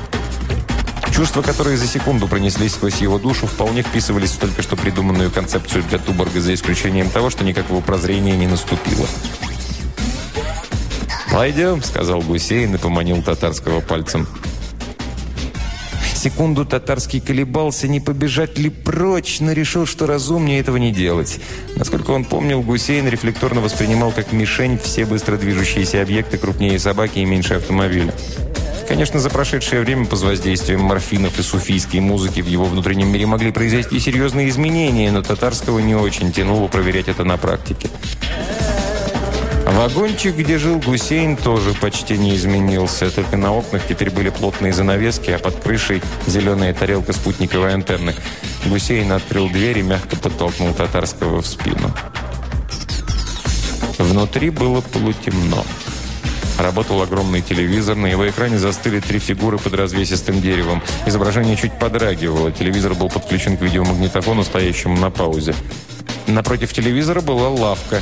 Чувства, которые за секунду пронеслись сквозь его душу, вполне вписывались в только что придуманную концепцию для Туборга, за исключением того, что никакого прозрения не наступило. «Пойдем», — сказал Гусейн и поманил татарского пальцем. Секунду татарский колебался, не побежать ли прочь, но решил, что разумнее этого не делать. Насколько он помнил, Гусейн рефлекторно воспринимал как мишень все быстро движущиеся объекты крупнее собаки и меньше автомобиля. Конечно, за прошедшее время под воздействием морфинов и суфийской музыки в его внутреннем мире могли произойти серьезные изменения, но татарского не очень тянуло проверять это на практике. Вагончик, где жил Гусейн, тоже почти не изменился. Только на окнах теперь были плотные занавески, а под крышей зеленая тарелка спутниковой антенны. Гусейн открыл дверь и мягко подтолкнул татарского в спину. Внутри было полутемно. Работал огромный телевизор, на его экране застыли три фигуры под развесистым деревом. Изображение чуть подрагивало, телевизор был подключен к видеомагнитофону, стоящему на паузе. Напротив телевизора была лавка.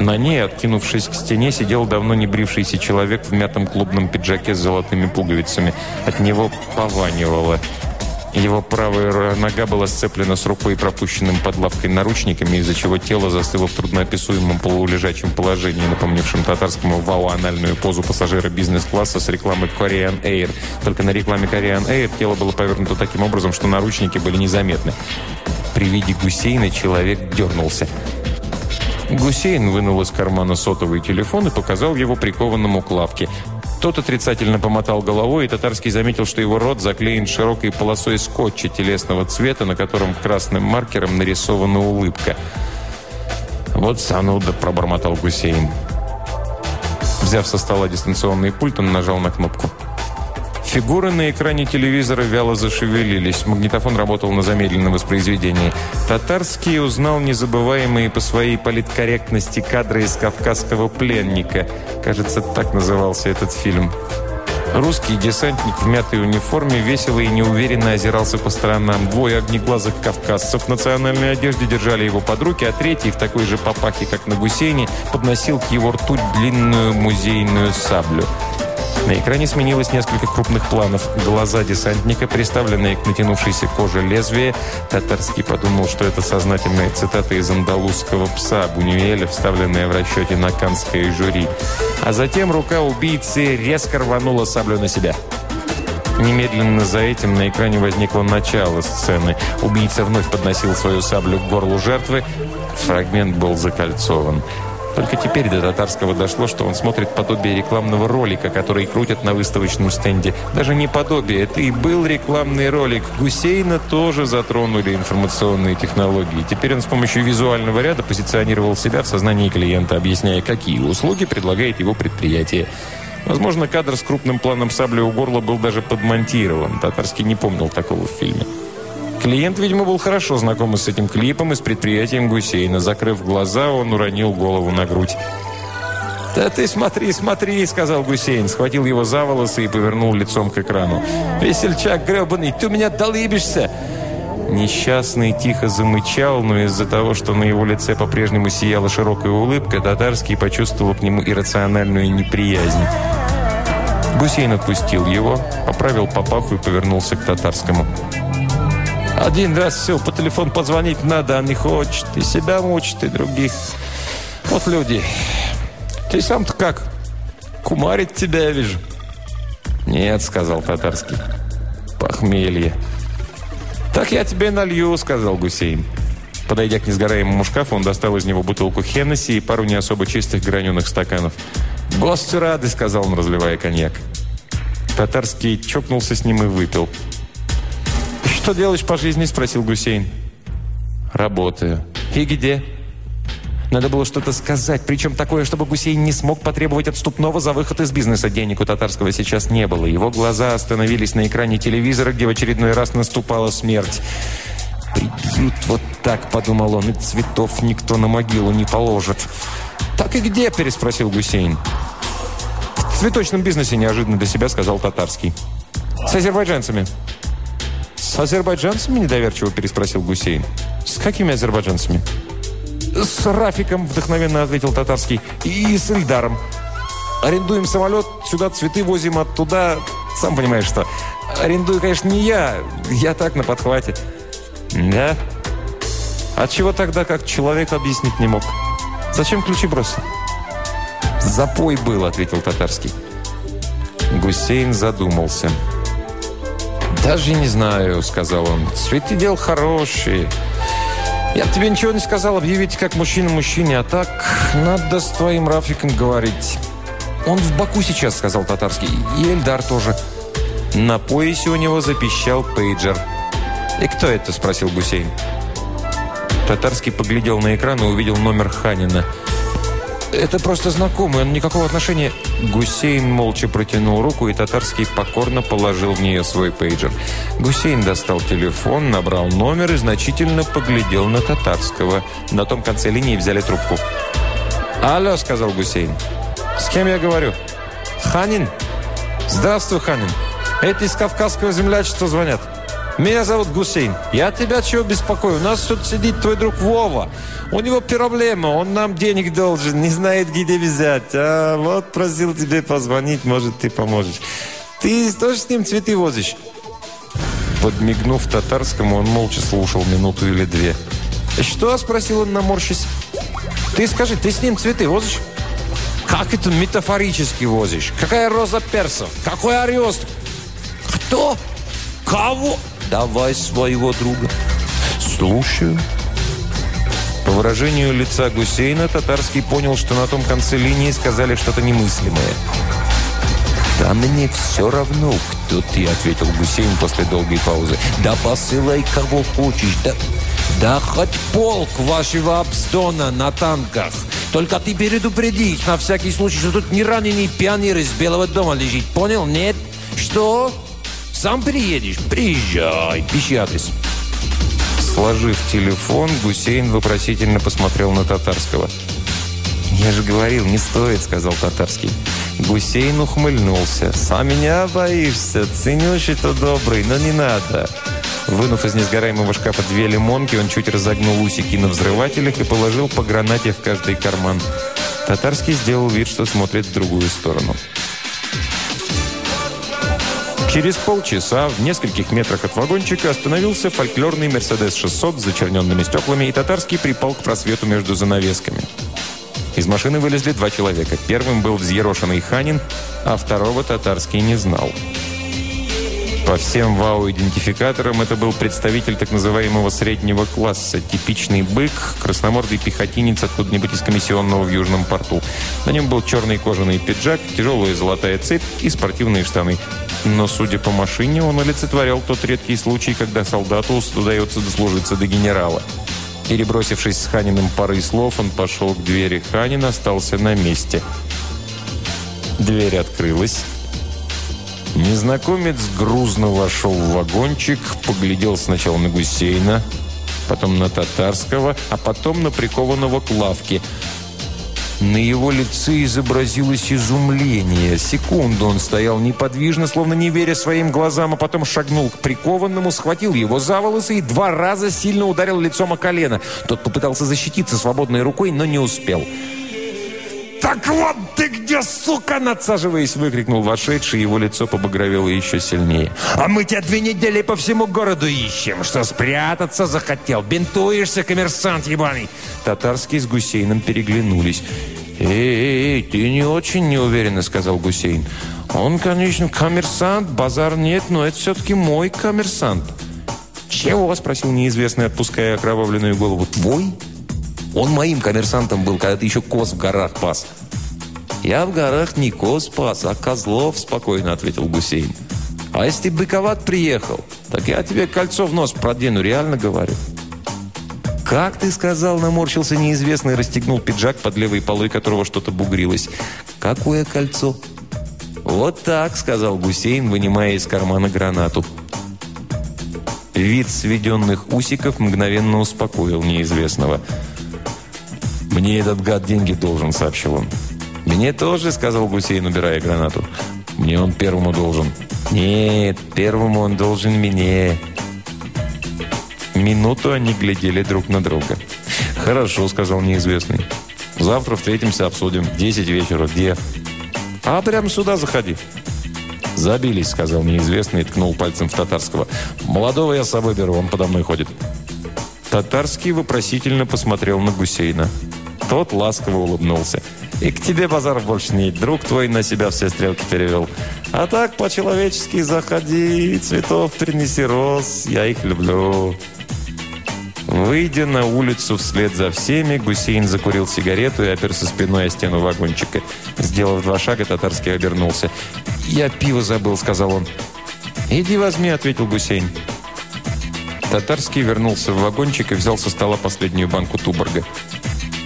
На ней, откинувшись к стене, сидел давно не брившийся человек в мятом клубном пиджаке с золотыми пуговицами. От него пованивало. Его правая нога была сцеплена с рукой, пропущенным под лавкой наручниками, из-за чего тело застыло в трудноописуемом полулежачем положении, напомнившем татарскому вау-анальную позу пассажира бизнес-класса с рекламы Korean Air. Только на рекламе Korean Air тело было повернуто таким образом, что наручники были незаметны. При виде гусейна человек дернулся. Гусейн вынул из кармана сотовый телефон и показал его прикованному к лавке. Тот отрицательно помотал головой, и Татарский заметил, что его рот заклеен широкой полосой скотча телесного цвета, на котором красным маркером нарисована улыбка. «Вот сануда», – пробормотал Гусейн. Взяв со стола дистанционный пульт, он нажал на кнопку. Фигуры на экране телевизора вяло зашевелились. Магнитофон работал на замедленном воспроизведении. Татарский узнал незабываемые по своей политкорректности кадры из «Кавказского пленника». Кажется, так назывался этот фильм. Русский десантник в мятой униформе весело и неуверенно озирался по сторонам. Двое огнеглазых кавказцев в национальной одежде держали его под руки, а третий в такой же папахе, как на гусейне, подносил к его рту длинную музейную саблю. На экране сменилось несколько крупных планов. Глаза десантника, приставленные к натянувшейся коже лезвия. Татарский подумал, что это сознательная цитата из андалузского пса Бунюэля, вставленная в расчете на канское жюри. А затем рука убийцы резко рванула саблю на себя. Немедленно за этим на экране возникло начало сцены. Убийца вновь подносил свою саблю к горлу жертвы. Фрагмент был закольцован. Только теперь до татарского дошло, что он смотрит подобие рекламного ролика, который крутят на выставочном стенде. Даже не подобие, это и был рекламный ролик. Гусейна тоже затронули информационные технологии. Теперь он с помощью визуального ряда позиционировал себя в сознании клиента, объясняя, какие услуги предлагает его предприятие. Возможно, кадр с крупным планом сабли у горла был даже подмонтирован. Татарский не помнил такого в фильме. Клиент, видимо, был хорошо знаком с этим клипом и с предприятием Гусейна. Закрыв глаза, он уронил голову на грудь. «Да ты смотри, смотри», — сказал Гусейн, схватил его за волосы и повернул лицом к экрану. «Весельчак гребаный, ты у меня долыбишься!» Несчастный тихо замычал, но из-за того, что на его лице по-прежнему сияла широкая улыбка, Татарский почувствовал к нему иррациональную неприязнь. Гусейн отпустил его, поправил папаху и повернулся к Татарскому. Один раз все, по телефону позвонить надо, а не хочет. И себя мучит, и других. Вот люди. Ты сам-то как? Кумарит тебя, я вижу. Нет, сказал татарский. Похмелье. Так я тебе налью, сказал Гусейн. Подойдя к несгораемому шкафу, он достал из него бутылку Хеннесси и пару не особо чистых граненых стаканов. «Гости рады», — сказал он, разливая коньяк. Татарский чокнулся с ним и выпил. «Что делаешь по жизни?» – спросил Гусейн. «Работаю». «И где?» Надо было что-то сказать, причем такое, чтобы Гусейн не смог потребовать отступного за выход из бизнеса. Денег у татарского сейчас не было. Его глаза остановились на экране телевизора, где в очередной раз наступала смерть. «Прибьют вот так», — подумал он, — «и цветов никто на могилу не положит». «Так и где?» – переспросил Гусейн. «В цветочном бизнесе неожиданно для себя», – сказал татарский. «С азербайджанцами». «С азербайджанцами?» – недоверчиво переспросил Гусейн. «С какими азербайджанцами?» «С Рафиком», – вдохновенно ответил татарский. «И с Ильдаром. Арендуем самолет, сюда цветы возим, оттуда... Сам понимаешь, что. Арендую, конечно, не я. Я так, на подхвате». «Да? От чего тогда, как человек, объяснить не мог? Зачем ключи бросил?» «Запой был», – ответил татарский. Гусейн задумался. «Да». «Даже не знаю», — сказал он. «Цветы дел хорошие. Я тебе ничего не сказал, объявить как мужчина мужчине, а так надо с твоим Рафиком говорить». «Он в Баку сейчас», — сказал татарский. «И Эльдар тоже». На поясе у него запищал пейджер. «И кто это?» – спросил Гусейн. Татарский поглядел на экран и увидел номер Ханина – это просто знакомый, он никакого отношения...» Гусейн молча протянул руку, и Татарский покорно положил в нее свой пейджер. Гусейн достал телефон, набрал номер и значительно поглядел на Татарского. На том конце линии взяли трубку. «Алло», — сказал Гусейн. «С кем я говорю?» «Ханин?» «Здравствуй, Ханин. Это из Кавказского землячества звонят». «Меня зовут Гусейн. Я тебя чего беспокою? У нас тут сидит твой друг Вова. У него проблема, он нам денег должен, не знает, где взять. А вот просил тебе позвонить, может, ты поможешь. Ты тоже с ним цветы возишь?» Подмигнув татарскому, он молча слушал минуту или две. «Что?» – спросил он, наморщись. «Ты скажи, ты с ним цветы возишь?» «Как это метафорически возишь? Какая роза персов? Какой арест?» «Кто? Кого?» «Давай своего друга». «Слушаю». По выражению лица Гусейна, Татарский понял, что на том конце линии сказали что-то немыслимое. «Да мне все равно, кто ты», — ответил Гусейн после долгой паузы. «Да посылай кого хочешь, да, да хоть полк вашего Абстона на танках. Только ты предупреди их на всякий случай, что тут не раненый пионер из Белого дома лежит. Понял? Нет? Что? Сам приедешь? Приезжай, пищи адрес». Сложив телефон, Гусейн вопросительно посмотрел на Татарского. «Я же говорил, не стоит», — сказал Татарский. Гусейн ухмыльнулся. «Сам меня боишься? Ценю, что добрый, но не надо». Вынув из несгораемого шкафа две лимонки, он чуть разогнул усики на взрывателях и положил по гранате в каждый карман. Татарский сделал вид, что смотрит в другую сторону. Через полчаса в нескольких метрах от вагончика остановился фольклорный «Мерседес 600» с зачерненными стеклами, и татарский припал к просвету между занавесками. Из машины вылезли два человека. Первым был взъерошенный Ханин, а второго татарский не знал. По всем ВАУ-идентификаторам это был представитель так называемого среднего класса, типичный бык, красномордый пехотинец откуда-нибудь из комиссионного в Южном порту. На нем был черный кожаный пиджак, тяжелая золотая цепь и спортивные штаны. Но, судя по машине, он олицетворял тот редкий случай, когда солдату удается дослужиться до генерала. Перебросившись с Ханиным парой слов, он пошел к двери. Ханин остался на месте. Дверь открылась. Незнакомец грузно вошел в вагончик, поглядел сначала на Гусейна, потом на Татарского, а потом на прикованного к лавке. На его лице изобразилось изумление. Секунду он стоял неподвижно, словно не веря своим глазам, а потом шагнул к прикованному, схватил его за волосы и два раза сильно ударил лицом о колено. Тот попытался защититься свободной рукой, но не успел. «Так вот ты где, сука!» Надсаживаясь, выкрикнул вошедший, его лицо побагровело еще сильнее. «А мы тебя две недели по всему городу ищем! Что, спрятаться захотел? Бинтуешься, коммерсант ебаный!» Татарский с Гусейном переглянулись. «Эй, эй, эй, ты не очень неуверенно», — сказал Гусейн. «Он, конечно, коммерсант, базар нет, но это все-таки мой коммерсант». «Чего?» — спросил неизвестный, отпуская окровавленную голову. «Твой?» Он моим коммерсантом был, когда ты еще коз в горах пас. «Я в горах не коз пас, а козлов», – спокойно ответил Гусейн. «А если быковат приехал, так я тебе кольцо в нос продену, реально говорю». «Как ты сказал?» – наморщился неизвестный расстегнул пиджак, под левой полой которого что-то бугрилось. «Какое кольцо?» «Вот так», – сказал Гусейн, вынимая из кармана гранату. Вид сведенных усиков мгновенно успокоил неизвестного – «Мне этот гад деньги должен», — сообщил он. «Мне тоже», — сказал Гусейн, убирая гранату. «Мне он первому должен». «Нет, первому он должен мне». Минуту они глядели друг на друга. «Хорошо», — сказал неизвестный. «Завтра встретимся, обсудим. Десять вечера. Где?» «А прямо сюда заходи». «Забились», — сказал неизвестный и ткнул пальцем в татарского. «Молодого я с собой беру, он подо мной ходит». Татарский вопросительно посмотрел на Гусейна. Тот ласково улыбнулся. «И к тебе базар больше нет. Друг твой на себя все стрелки перевел. А так, по-человечески заходи, цветов принеси роз. Я их люблю». Выйдя на улицу вслед за всеми, Гусейн закурил сигарету и оперся спиной о стену вагончика. Сделав два шага, татарский обернулся. «Я пиво забыл», — сказал он. «Иди возьми», — ответил Гусейн. Татарский вернулся в вагончик и взял со стола последнюю банку туборга.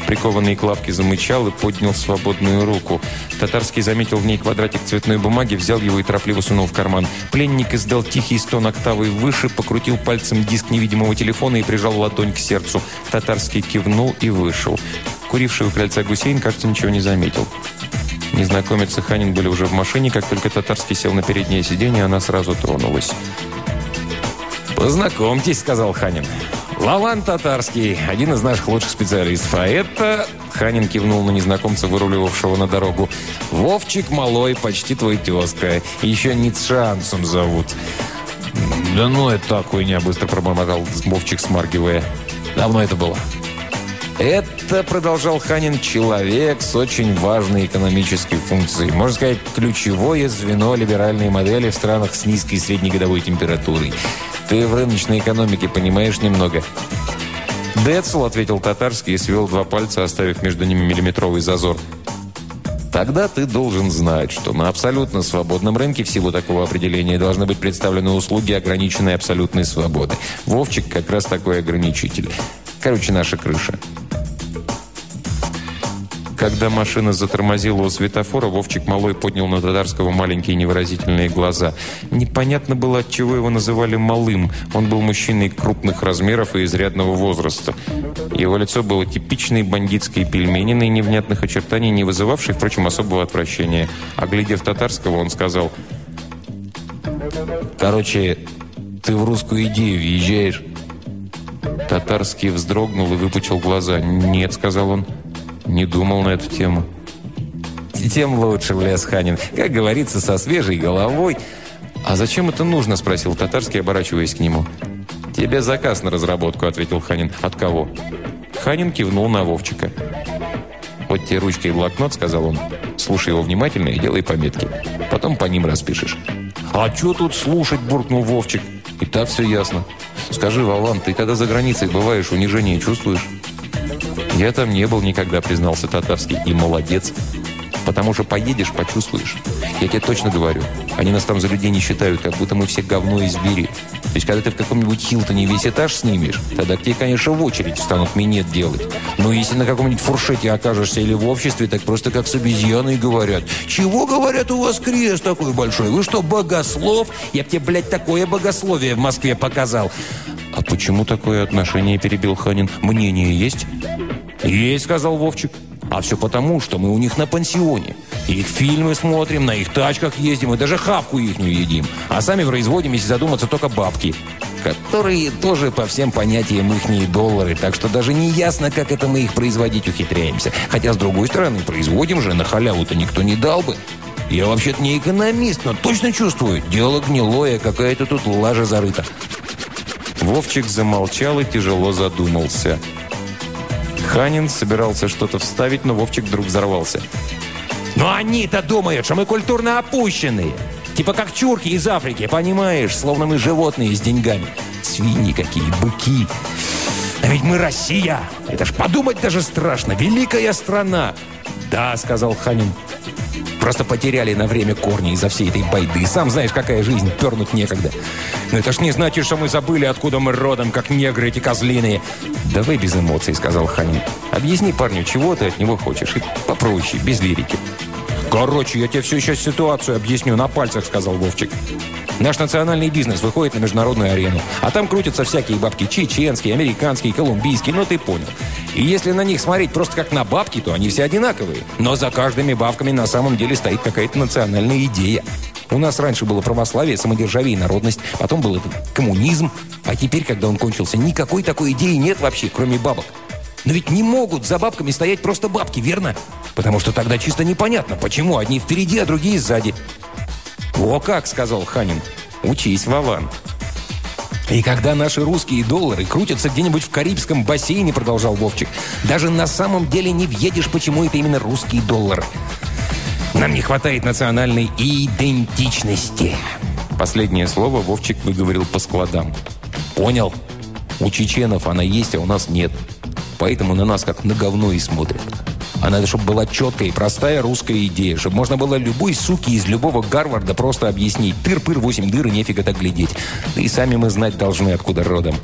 Прикованный к лавке замычал и поднял свободную руку. Татарский заметил в ней квадратик цветной бумаги, взял его и торопливо сунул в карман. Пленник издал тихий стон октавой выше, покрутил пальцем диск невидимого телефона и прижал ладонь к сердцу. Татарский кивнул и вышел. Куривший у крыльца Гусейн, кажется, ничего не заметил. Незнакомец и Ханин были уже в машине. Как только Татарский сел на переднее сиденье, она сразу тронулась. «Познакомьтесь», — сказал Ханин. Лаван Татарский, один из наших лучших специалистов. А это, Ханин кивнул на незнакомца, выруливавшего на дорогу, Вовчик Малой, почти твой тезка. Еще Ницшансом зовут. Да ну, это так хуйня, быстро пробормотал Вовчик, смаргивая. Давно это было. Это, продолжал Ханин, человек с очень важной экономической функцией. Можно сказать, ключевое звено либеральной модели в странах с низкой среднегодовой температурой. Ты в рыночной экономике понимаешь немного». «Децл», — ответил татарский и свел два пальца, оставив между ними миллиметровый зазор. Тогда ты должен знать, что на абсолютно свободном рынке в силу такого определения должны быть представлены услуги ограниченной абсолютной свободы. Вовчик как раз такой ограничитель. Короче, наша крыша. Когда машина затормозила у светофора, Вовчик Малой поднял на Татарского маленькие невыразительные глаза. Непонятно было, от чего его называли «малым». Он был мужчиной крупных размеров и изрядного возраста. Его лицо было типичной бандитской пельмениной невнятных очертаний, не вызывавшей, впрочем, особого отвращения. Оглядев Татарского, он сказал «Короче, ты в русскую идею въезжаешь?» Татарский вздрогнул и выпучил глаза. «Нет», — сказал он. Не думал на эту тему. Тем лучше, влез Ханин. Как говорится, со свежей головой. «А зачем это нужно?» – спросил Татарский, оборачиваясь к нему. «Тебе заказ на разработку», – ответил Ханин. «От кого?» Ханин кивнул на Вовчика. «Вот тебе ручка и блокнот», – сказал он. «Слушай его внимательно и делай пометки. Потом по ним распишешь». «А что тут слушать?» – буркнул Вовчик. «И так все ясно. Скажи, Вован, ты когда за границей бываешь, унижение чувствуешь?» «Я там не был никогда», признался Татарский. «И молодец. Потому что поедешь, почувствуешь. Я тебе точно говорю. Они нас там за людей не считают, как будто мы все говно и звери. То есть, когда ты в каком-нибудь Хилтоне весь этаж снимешь, тогда к тебе, конечно, в очередь станут минет делать. Но если на каком-нибудь фуршете окажешься или в обществе, так просто как с обезьяной говорят. «Чего, говорят, у вас крест такой большой? Вы что, богослов? Я б тебе, блядь, такое богословие в Москве показал». «А почему такое отношение?» – перебил Ханин. «Мнение есть?» «Есть», — сказал Вовчик. «А все потому, что мы у них на пансионе. Их фильмы смотрим, на их тачках ездим и даже хавку ихнюю едим. А сами производим, если задуматься, только бабки. Которые тоже по всем понятиям ихние доллары. Так что даже не ясно, как это мы их производить ухитряемся. Хотя, с другой стороны, производим же, на халяву-то никто не дал бы. Я вообще-то не экономист, но точно чувствую, дело гнилое, какая-то тут лажа зарыта». Вовчик замолчал и тяжело задумался – Ханин собирался что-то вставить, но Вовчик вдруг взорвался. «Но они-то думают, что мы культурно опущенные. Типа как чурки из Африки, понимаешь? Словно мы животные с деньгами. Свиньи какие, быки. А ведь мы Россия. Это ж подумать даже страшно. Великая страна. «Да», — сказал Ханин. Просто потеряли на время корни из-за всей этой байды. Сам знаешь, какая жизнь, пернуть некогда. Но это ж не значит, что мы забыли, откуда мы родом, как негры эти козлиные. Давай без эмоций, сказал Ханин. Объясни парню, чего ты от него хочешь. И попроще, без лирики. Короче, я тебе всю сейчас ситуацию объясню на пальцах, сказал Вовчик. Наш национальный бизнес выходит на международную арену. А там крутятся всякие бабки чеченские, американские, колумбийские, ну ты понял. И если на них смотреть просто как на бабки, то они все одинаковые. Но за каждыми бабками на самом деле стоит какая-то национальная идея. У нас раньше было православие, самодержавие и народность, потом был этот коммунизм, а теперь, когда он кончился, никакой такой идеи нет вообще, кроме бабок. Но ведь не могут за бабками стоять просто бабки, верно? Потому что тогда чисто непонятно, почему одни впереди, а другие сзади. «О как!» — сказал Ханин. «Учись, Вован!» «И когда наши русские доллары крутятся где-нибудь в Карибском бассейне, — продолжал Вовчик, — даже на самом деле не въедешь, почему это именно русские доллары. Нам не хватает национальной идентичности». Последнее слово Вовчик выговорил по складам. «Понял? У чеченов она есть, а у нас нет. Поэтому на нас как на говно и смотрят». А надо, чтобы была четкая и простая русская идея, чтобы можно было любой суки из любого Гарварда просто объяснить. Тыр-пыр, восемь дыр, и нефига так глядеть. Да и сами мы знать должны, откуда родом.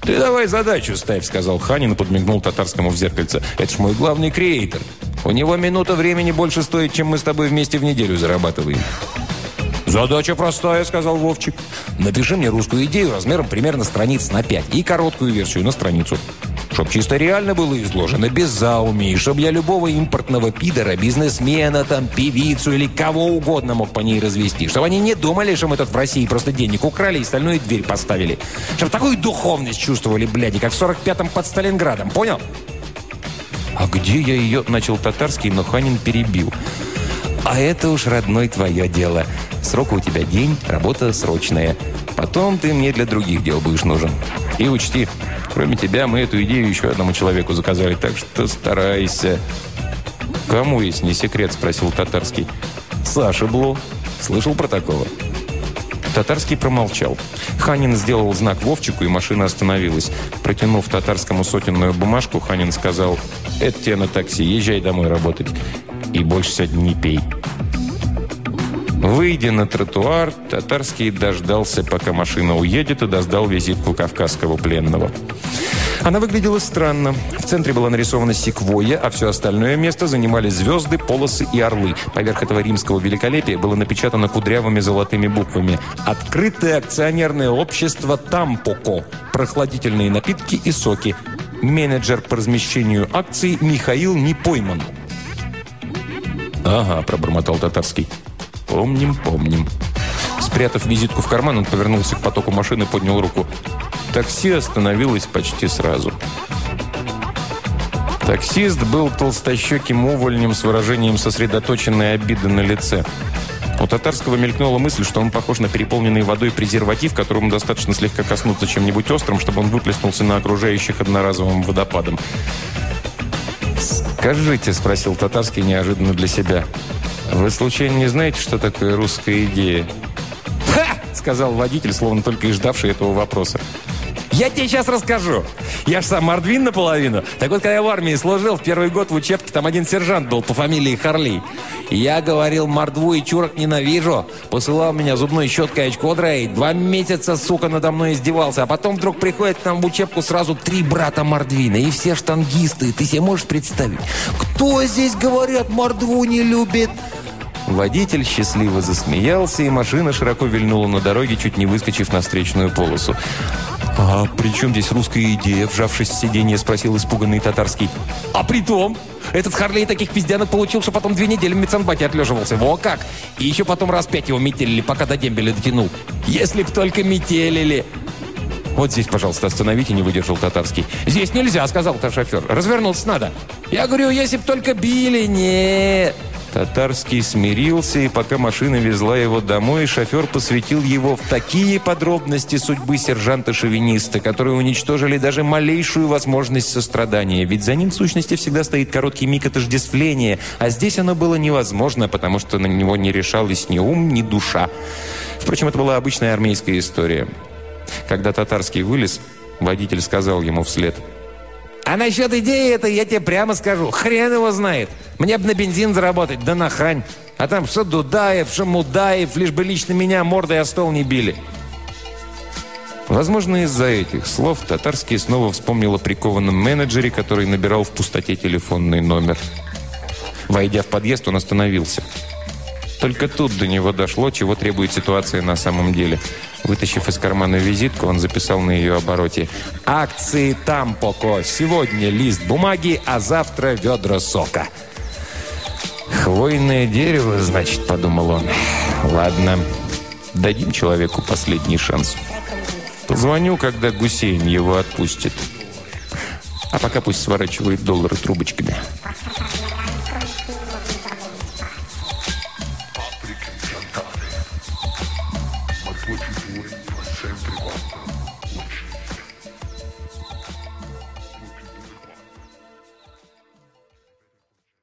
«Ты давай задачу ставь», — сказал Ханин и подмигнул татарскому в зеркальце. «Это ж мой главный креатор. У него минута времени больше стоит, чем мы с тобой вместе в неделю зарабатываем». «Задача простая», — сказал Вовчик. «Напиши мне русскую идею размером примерно страниц на пять и короткую версию на страницу. Чтоб чисто реально было изложено, без зауми, чтоб я любого импортного пидора, бизнесмена, там, певицу или кого угодно мог по ней развести. Чтобы они не думали, что мы тут в России просто денег украли и остальную дверь поставили. Чтоб такую духовность чувствовали, бляди, как в 45-м под Сталинградом, понял? «А где я ее?» – начал татарский, но Ханин перебил. «А это уж, родной, твое дело. Срок у тебя день, работа срочная. Потом ты мне для других дел будешь нужен. И учти, Кроме тебя, мы эту идею еще одному человеку заказали, так что старайся». «Кому, если не секрет?» – спросил Татарский. «Саша Бло. Слышал про такого?» Татарский промолчал. Ханин сделал знак Вовчику, и машина остановилась. Протянув татарскому сотенную бумажку, Ханин сказал, «Это тебе на такси, езжай домой работать. И больше сегодня не пей». Выйдя на тротуар, Татарский дождался, пока машина уедет, и доздал визитку кавказского пленного. Она выглядела странно. В центре была нарисована секвойя, а все остальное место занимали звезды, полосы и орлы. Поверх этого римского великолепия было напечатано кудрявыми золотыми буквами «Открытое акционерное общество Тампоко. Прохладительные напитки и соки. Менеджер по размещению акций Михаил Непойман». «Ага», – пробормотал татарский. «Помним, помним». Спрятав визитку в карман, он повернулся к потоку машины и поднял руку. Такси остановилось почти сразу. Таксист был толстощеким увольнем с выражением сосредоточенной обиды на лице. У татарского мелькнула мысль, что он похож на переполненный водой презерватив, которому достаточно слегка коснуться чем-нибудь острым, чтобы он выплеснулся на окружающих одноразовым водопадом. «Скажите», — спросил татарский неожиданно для себя, «вы случайно не знаете, что такое русская идея?» «Ха!» — сказал водитель, словно только и ждавший этого вопроса. Я тебе сейчас расскажу. Я ж сам мордвин наполовину. Так вот, когда я в армии служил, в первый год в учебке там один сержант был по фамилии Харли. Я говорил, мордву и чурок ненавижу. Посылал меня зубной щеткой очко дроить. Два месяца, сука, надо мной издевался. А потом вдруг приходит к нам в учебку сразу три брата мордвина. И все штангисты. Ты себе можешь представить? Кто здесь, говорят, мордву не любит? Водитель счастливо засмеялся, и машина широко вильнула на дороге, чуть не выскочив на встречную полосу. «А при чем здесь русская идея?» – вжавшись в сиденье, спросил испуганный татарский. «А при том, этот Харлей таких пиздянок получил, что потом две недели в Мецанбате отлеживался. Во как! И еще потом раз пять его метелили, пока до дембеля дотянул. Если б только метелили!» «Вот здесь, пожалуйста, остановите», – не выдержал татарский. «Здесь нельзя», – сказал-то шофер. «Развернуться надо». «Я говорю, если б только били, нет». Татарский смирился, и пока машина везла его домой, шофер посвятил его в такие подробности судьбы сержанта-шовиниста, которые уничтожили даже малейшую возможность сострадания. Ведь за ним, в сущности, всегда стоит короткий миг отождествления, а здесь оно было невозможно, потому что на него не решалось ни ум, ни душа. Впрочем, это была обычная армейская история. Когда Татарский вылез, водитель сказал ему вслед – а насчет идеи это я тебе прямо скажу. Хрен его знает. Мне бы на бензин заработать, да на хрань. А там что Дудаев, что Мудаев, лишь бы лично меня мордой о стол не били. Возможно, из-за этих слов Татарский снова вспомнил о прикованном менеджере, который набирал в пустоте телефонный номер. Войдя в подъезд, он остановился. Только тут до него дошло, чего требует ситуация на самом деле. Вытащив из кармана визитку, он записал на ее обороте «Акции Тампоко. Сегодня лист бумаги, а завтра ведра сока». «Хвойное дерево, значит», — подумал он. «Ладно, дадим человеку последний шанс. Позвоню, когда Гусейн его отпустит. А пока пусть сворачивает доллары трубочками».